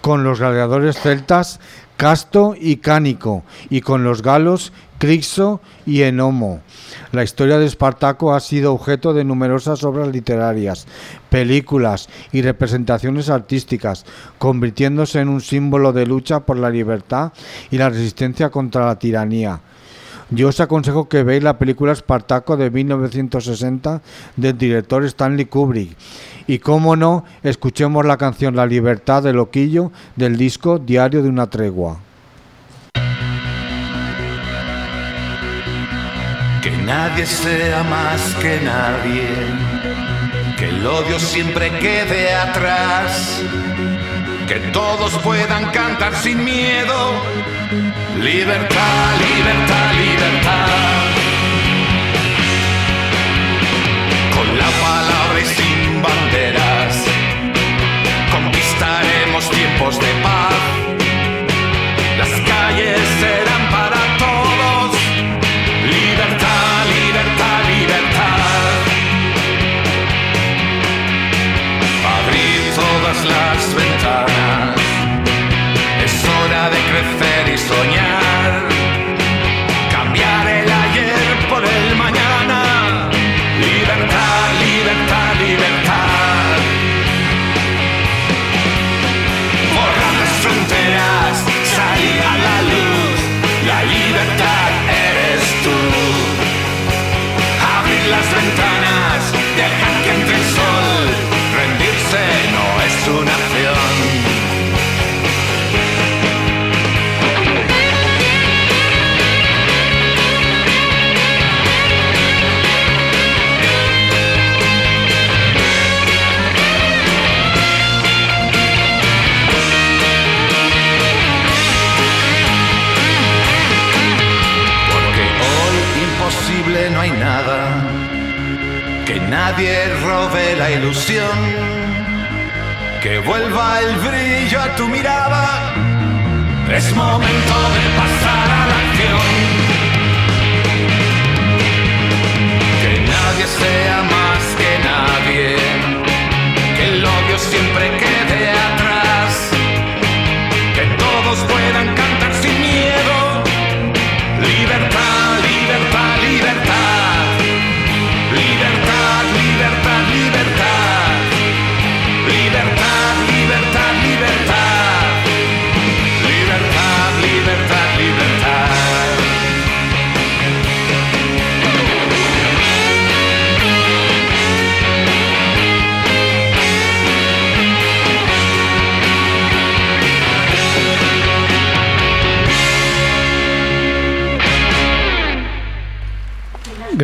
con los gladiadores celtas Casto y Cánico y con los galos Crixo y Enomo. La historia de Espartaco ha sido objeto de numerosas obras literarias, películas y representaciones artísticas, convirtiéndose en un símbolo de lucha por la libertad y la resistencia contra la tiranía. Yo os aconsejo que veáis la película Espartaco de 1960 del director Stanley Kubrick. Y cómo no, escuchemos la canción La libertad de Loquillo del disco Diario de una tregua. Que nadie sea más que nadie, que el odio siempre quede atrás, que todos puedan cantar sin miedo. Libertad, libertad, libertad. Con la palabra y sin banderas, conquistaremos tiempos de paz. Nadie robe la ilusión, que vuelva el brillo a tu mirada. Es momento de pasar a la acción.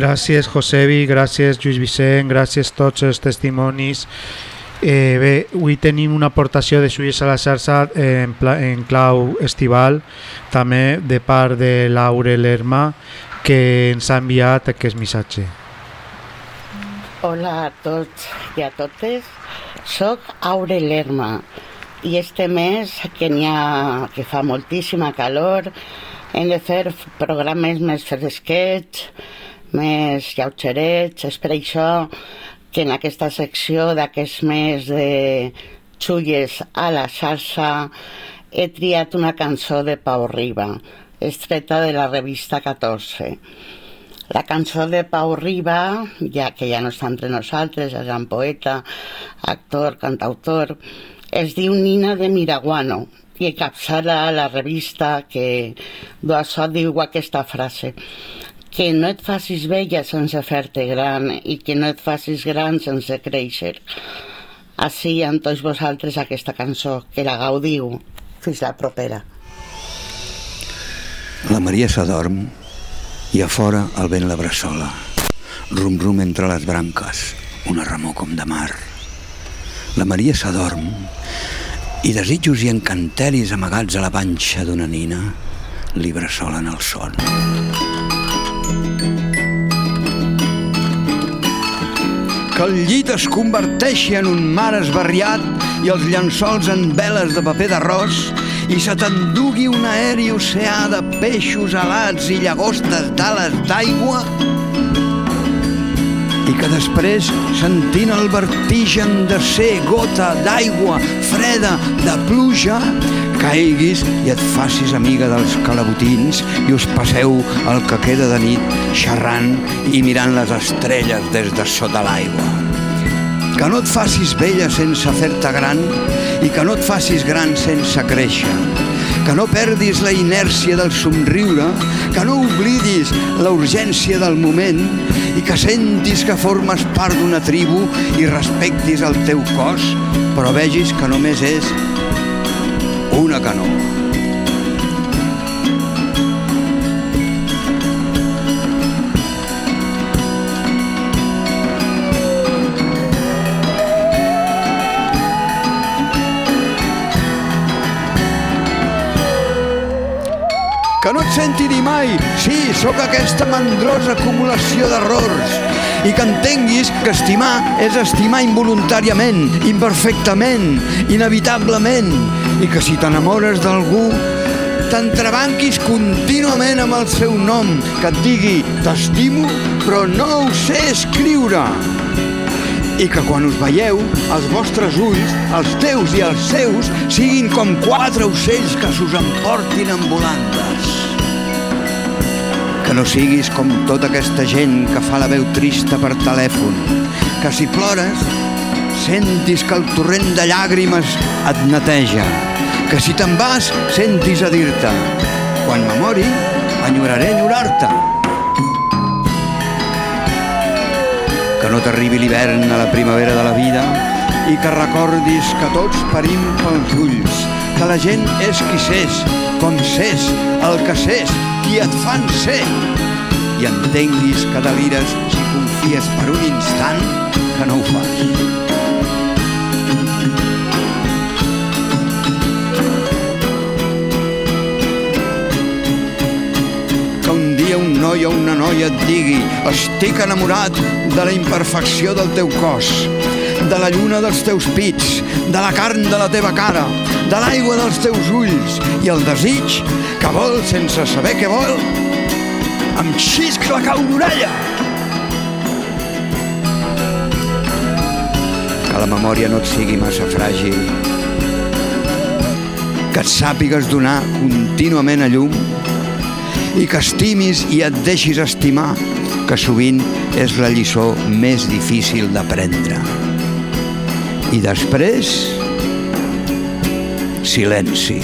Gràcies, Josebi, gràcies, Lluís Vicent, gràcies a tots els testimonis. Eh, bé, avui tenim una aportació de Suyes a la xarxa en, pla, en clau estival, també de part de Laure Lerma, que ens ha enviat aquest missatge. Hola a tots i a totes. Soc Aure Lerma i este mes que ha que fa moltíssima calor hem de fer programes més fresquets, més lleugerets. És per això que en aquesta secció d'aquest mes de xulles a la xarxa he triat una cançó de Pau Riba, estreta de la revista 14. La cançó de Pau Riba, ja que ja no està entre nosaltres, és un poeta, actor, cantautor, es diu Nina de Miraguano i encapçala la revista que d'això diu aquesta frase que no et facis vella sense fer-te gran i que no et facis gran sense créixer. Així amb tots vosaltres aquesta cançó, que la gaudiu. Fins la propera. La Maria s'adorm i a fora el vent la bressola. Rum-rum entre les branques, una remor com de mar. La Maria s'adorm i desitjos i encanteris amagats a la panxa d'una nina li bressolen el son. Que el llit es converteixi en un mar esbarriat i els llençols en veles de paper d'arròs i se t'endugui un aeri oceà de peixos alats i llagostes d'ales d'aigua i que després, sentint el vertigen de ser gota d'aigua freda de pluja, caiguis i et facis amiga dels calabotins i us passeu el que queda de nit xerrant i mirant les estrelles des de sota l'aigua. Que no et facis vella sense fer-te gran i que no et facis gran sense créixer. Que no perdis la inèrcia del somriure, que no oblidis la urgència del moment i que sentis que formes part d'una tribu i respectis el teu cos, però vegis que només és una canó. Que no et senti dir mai, sí, sóc aquesta mandrosa acumulació d'errors. I que entenguis que estimar és estimar involuntàriament, imperfectament, inevitablement. I que si t'enamores d'algú t'entrebanquis contínuament amb el seu nom, que et digui t'estimo però no ho sé escriure i que quan us veieu, els vostres ulls, els teus i els seus, siguin com quatre ocells que s'us emportin en volandes. Que no siguis com tota aquesta gent que fa la veu trista per telèfon, que si plores, sentis que el torrent de llàgrimes et neteja, que si te'n vas, sentis a dir-te, quan me mori, enyoraré enyorar-te. que no t'arribi l'hivern a la primavera de la vida i que recordis que tots parim pels ulls, que la gent és qui s'és, com s'és, el que s'és, qui et fan ser. I entenguis que delires si confies per un instant que no ho fas. Que un dia un noi o una noia et digui estic enamorat de la imperfecció del teu cos, de la lluna dels teus pits, de la carn de la teva cara, de l'aigua dels teus ulls i el desig que vol sense saber què vol, em xisc la cau d'orella. Que la memòria no et sigui massa fràgil, que et sàpigues donar contínuament a llum i que estimis i et deixis estimar, que sovint és la lliçó més difícil d'aprendre. I després, silenci.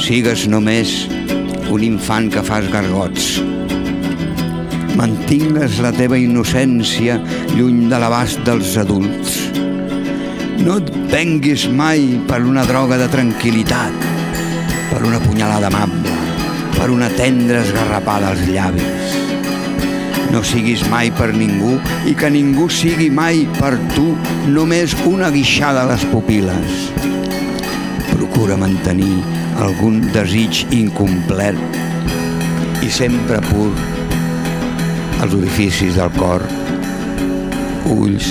Sigues només un infant que fas gargots. Mantingues la teva innocència lluny de l'abast dels adults. No et venguis mai per una droga de tranquil·litat, per una punyalada amable, per una tendra esgarrapada als llavis. No siguis mai per ningú i que ningú sigui mai per tu només una guixada a les pupil·les. Procura mantenir algun desig incomplet i sempre pur als orificis del cor, ulls,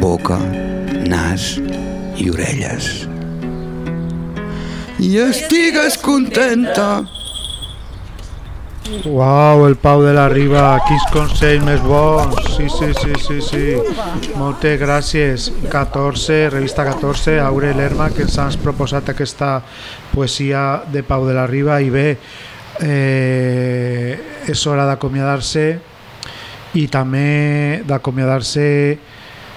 boca, nas i orelles. I estigues contenta. Uau, el Pau de la Riba, quins consells més bons. Sí, sí, sí, sí, sí. Moltes gràcies. 14, revista 14, Aure Lerma, que ens has proposat aquesta poesia de Pau de la Riba. I bé, eh, és hora d'acomiadar-se i també d'acomiadar-se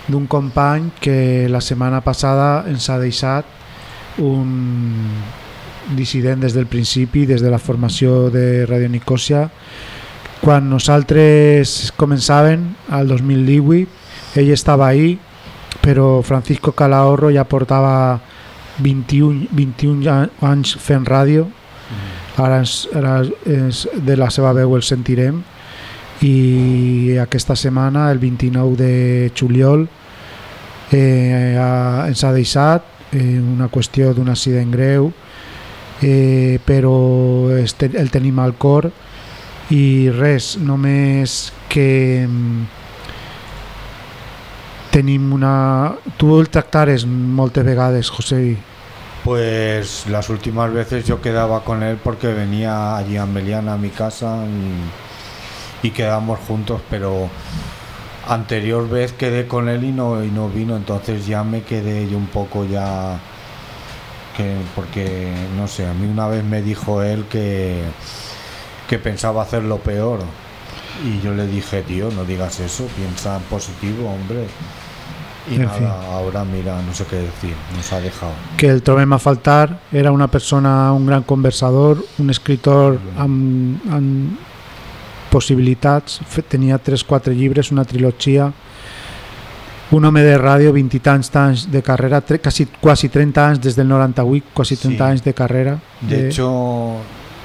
d'un company que la setmana passada ens ha deixat un dissident des del principi, des de la formació de Radio Nicòsia. Quan nosaltres començàvem, al 2018, ell estava ahí, però Francisco Calahorro ja portava 21, 21 anys fent ràdio, ara, ens, ara és, de la seva veu el sentirem, i aquesta setmana, el 29 de juliol, eh, ha, ens ha deixat eh, una qüestió d'un accident greu, eh, però este, el tenim al cor i res, només que mm, tenim una... Tu el tractares moltes vegades, José. Pues las últimas veces yo quedaba con él porque venía allí a Meliana a mi casa y, y quedamos juntos, pero anterior vez quedé con él y no, y no vino, entonces ya me quedé yo un poco ya que porque no sé, a mí una vez me dijo él que que pensaba hacer lo peor y yo le dije, tío, no digas eso, piensa en positivo, hombre. Y En nada, fin. ahora mira, no sé qué decir, nos ha dejado. que el trobem a faltar era una persona, un gran conversador un escritor amb, amb possibilitats tenia 3-4 llibres, una trilogia un home de ràdio 20 i tants anys de carrera quasi, quasi 30 anys des del 98 quasi 30 Sí. anys de carrera De Eh, hecho,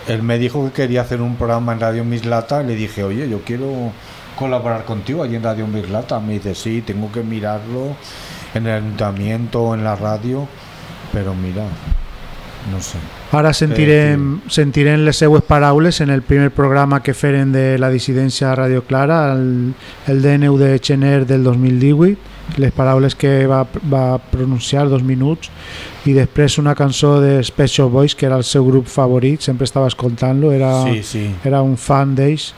él me dijo que quería hacer un programa en Radio Mislata y le dije, oye, yo quiero colaborar contigo allí en Radio Mislata. Me dice, sí, tengo que mirarlo en el ayuntamiento, en la radio, pero mira, no sé. Ara sentirem, sentirem les seues paraules en el primer programa que feren de la dissidència a Radio Clara, el, el DNU de gener del 2018, les paraules que va, va pronunciar, dos minuts, i després una cançó de Special Boys, que era el seu grup favorit, sempre estava escoltant-lo, era, Sí, sí. era un fan d'ells,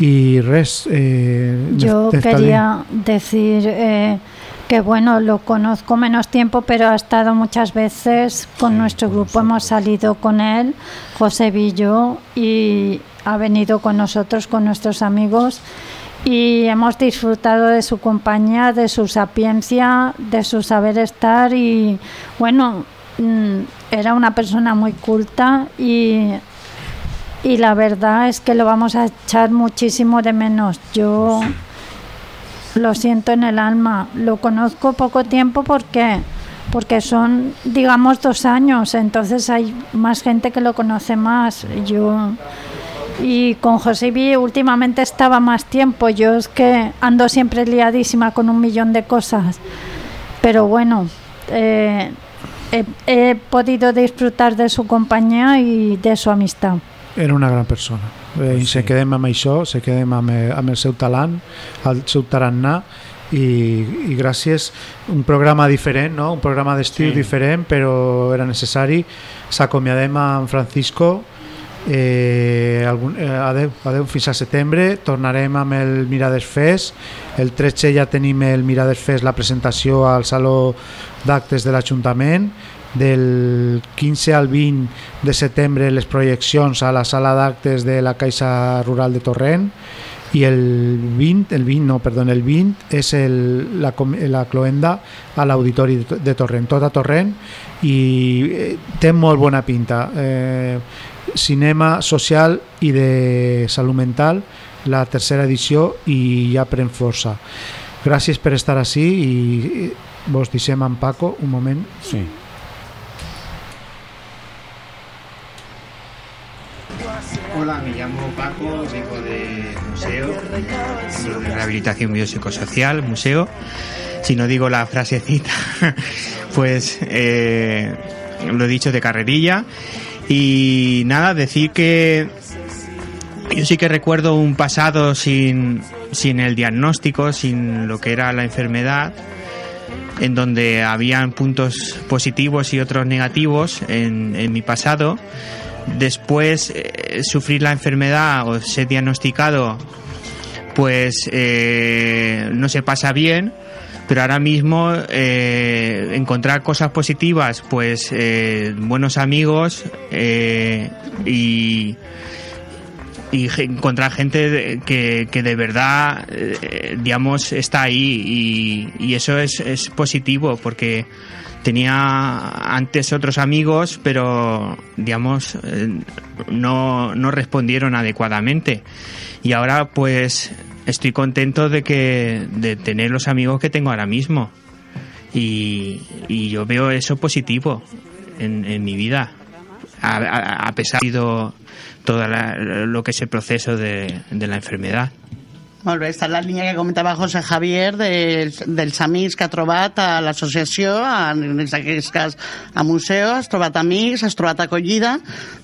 i res... Eh, Yo quería decir eh, que bueno, lo conozco menos tiempo, pero ha estado muchas veces con nuestro grupo, hemos salido con él, José Villo, y ha venido con nosotros, con nuestros amigos, y hemos disfrutado de su compañía, de su sapiencia, de su saber estar, y bueno, mm, era una persona muy culta y y la verdad es que lo vamos a echar muchísimo de menos. Yo lo siento en el alma. Lo conozco poco tiempo porque porque son, digamos, dos años. Entonces hay más gente que lo conoce más. Yo y con José B últimamente estaba más tiempo. Yo es que ando siempre liadísima con un millón de cosas. Pero bueno, eh, he, he podido disfrutar de su compañía y de su amistad. era una gran persona eh, i se quedem amb això, se quedem amb, amb el seu talent, el seu tarannà i, i gràcies un programa diferent, no? un programa d'estiu Sí. diferent però era necessari s'acomiadem amb Francisco eh, algun, eh, adeu, adeu fins a setembre. Tornarem amb el Mirades Fest. El 13 ja tenim el Mirades Fest la presentació al Saló d'Actes de l'Ajuntament. Del 15 al 20 de setembre les projeccions a la sala d'actes de la Caixa Rural de Torrent. I el 20, el 20 no, perdó, el 20 és el, la, la cloenda a l'auditori de, de Torrent, tot a Torrent. I eh, té molt bona pinta. Eh, cinema social i de salut mental la tercera edició i ja pren força gràcies per estar així i i vos deixem amb Paco un moment Sí. Hola, me llamo Paco, vengo de museo, de rehabilitación biopsicosocial, museo. Si no digo la frasecita, [LAUGHS] pues eh, lo he dicho de carrerilla. Y nada, decir que yo sí que recuerdo un pasado sin, sin el diagnóstico, sin lo que era la enfermedad, en donde habían puntos positivos y otros negativos en, en mi pasado. Después, eh, sufrir la enfermedad o ser diagnosticado, pues eh, no se pasa bien, pero ahora mismo eh, encontrar cosas positivas, pues eh, buenos amigos eh, y, encontrar gente que, que de verdad, digamos, está ahí y, y eso es, es positivo porque tenía antes otros amigos, pero digamos, no, no respondieron adecuadamente. Y ahora pues estoy contento de que de tener los amigos que tengo ahora mismo. Y, y yo veo eso positivo en, en mi vida. A, a- a pesar de todo la- lo que es el proceso de, de la enfermedad. Molt bé, està en la línia que comentava José Javier dels, dels amics que ha trobat a l'associació, en aquest cas a museu, has trobat amics, has trobat acollida,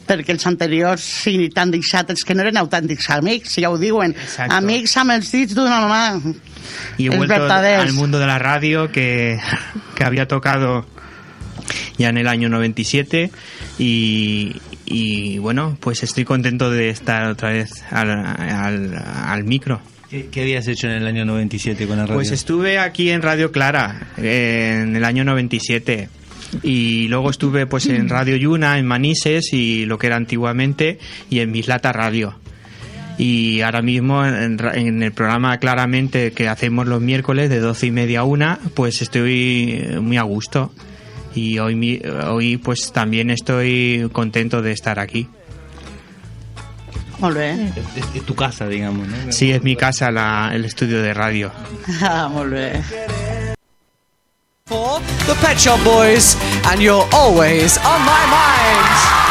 perquè els anteriors sí, t'han deixat els que no eren autèntics amics, ja ho diuen, Exacto. amics amb els dits d'una mà. Y he Es vuelto al mundo de la radio que, que había tocado ya en el año 97 y, y bueno, pues estoy contento de estar otra vez al, al, al micro. ¿Qué, qué habías hecho en el año 97 con la radio? Pues estuve aquí en Radio Clara eh, en el año 97 y luego estuve pues en Radio Yuna, en Manises y lo que era antiguamente y en Mislata Radio. Y ahora mismo en, en el programa claramente que hacemos los miércoles de 12 y media a una, pues estoy muy a gusto. Y hoy, hoy pues también estoy contento de estar aquí. Molt bé. Es tu casa, digamos, ¿no? Sí, es mi casa, la- el estudio de radio. [LAUGHS] Ah, molt bé. for the Pet Shop Boys, and you're always on my mind.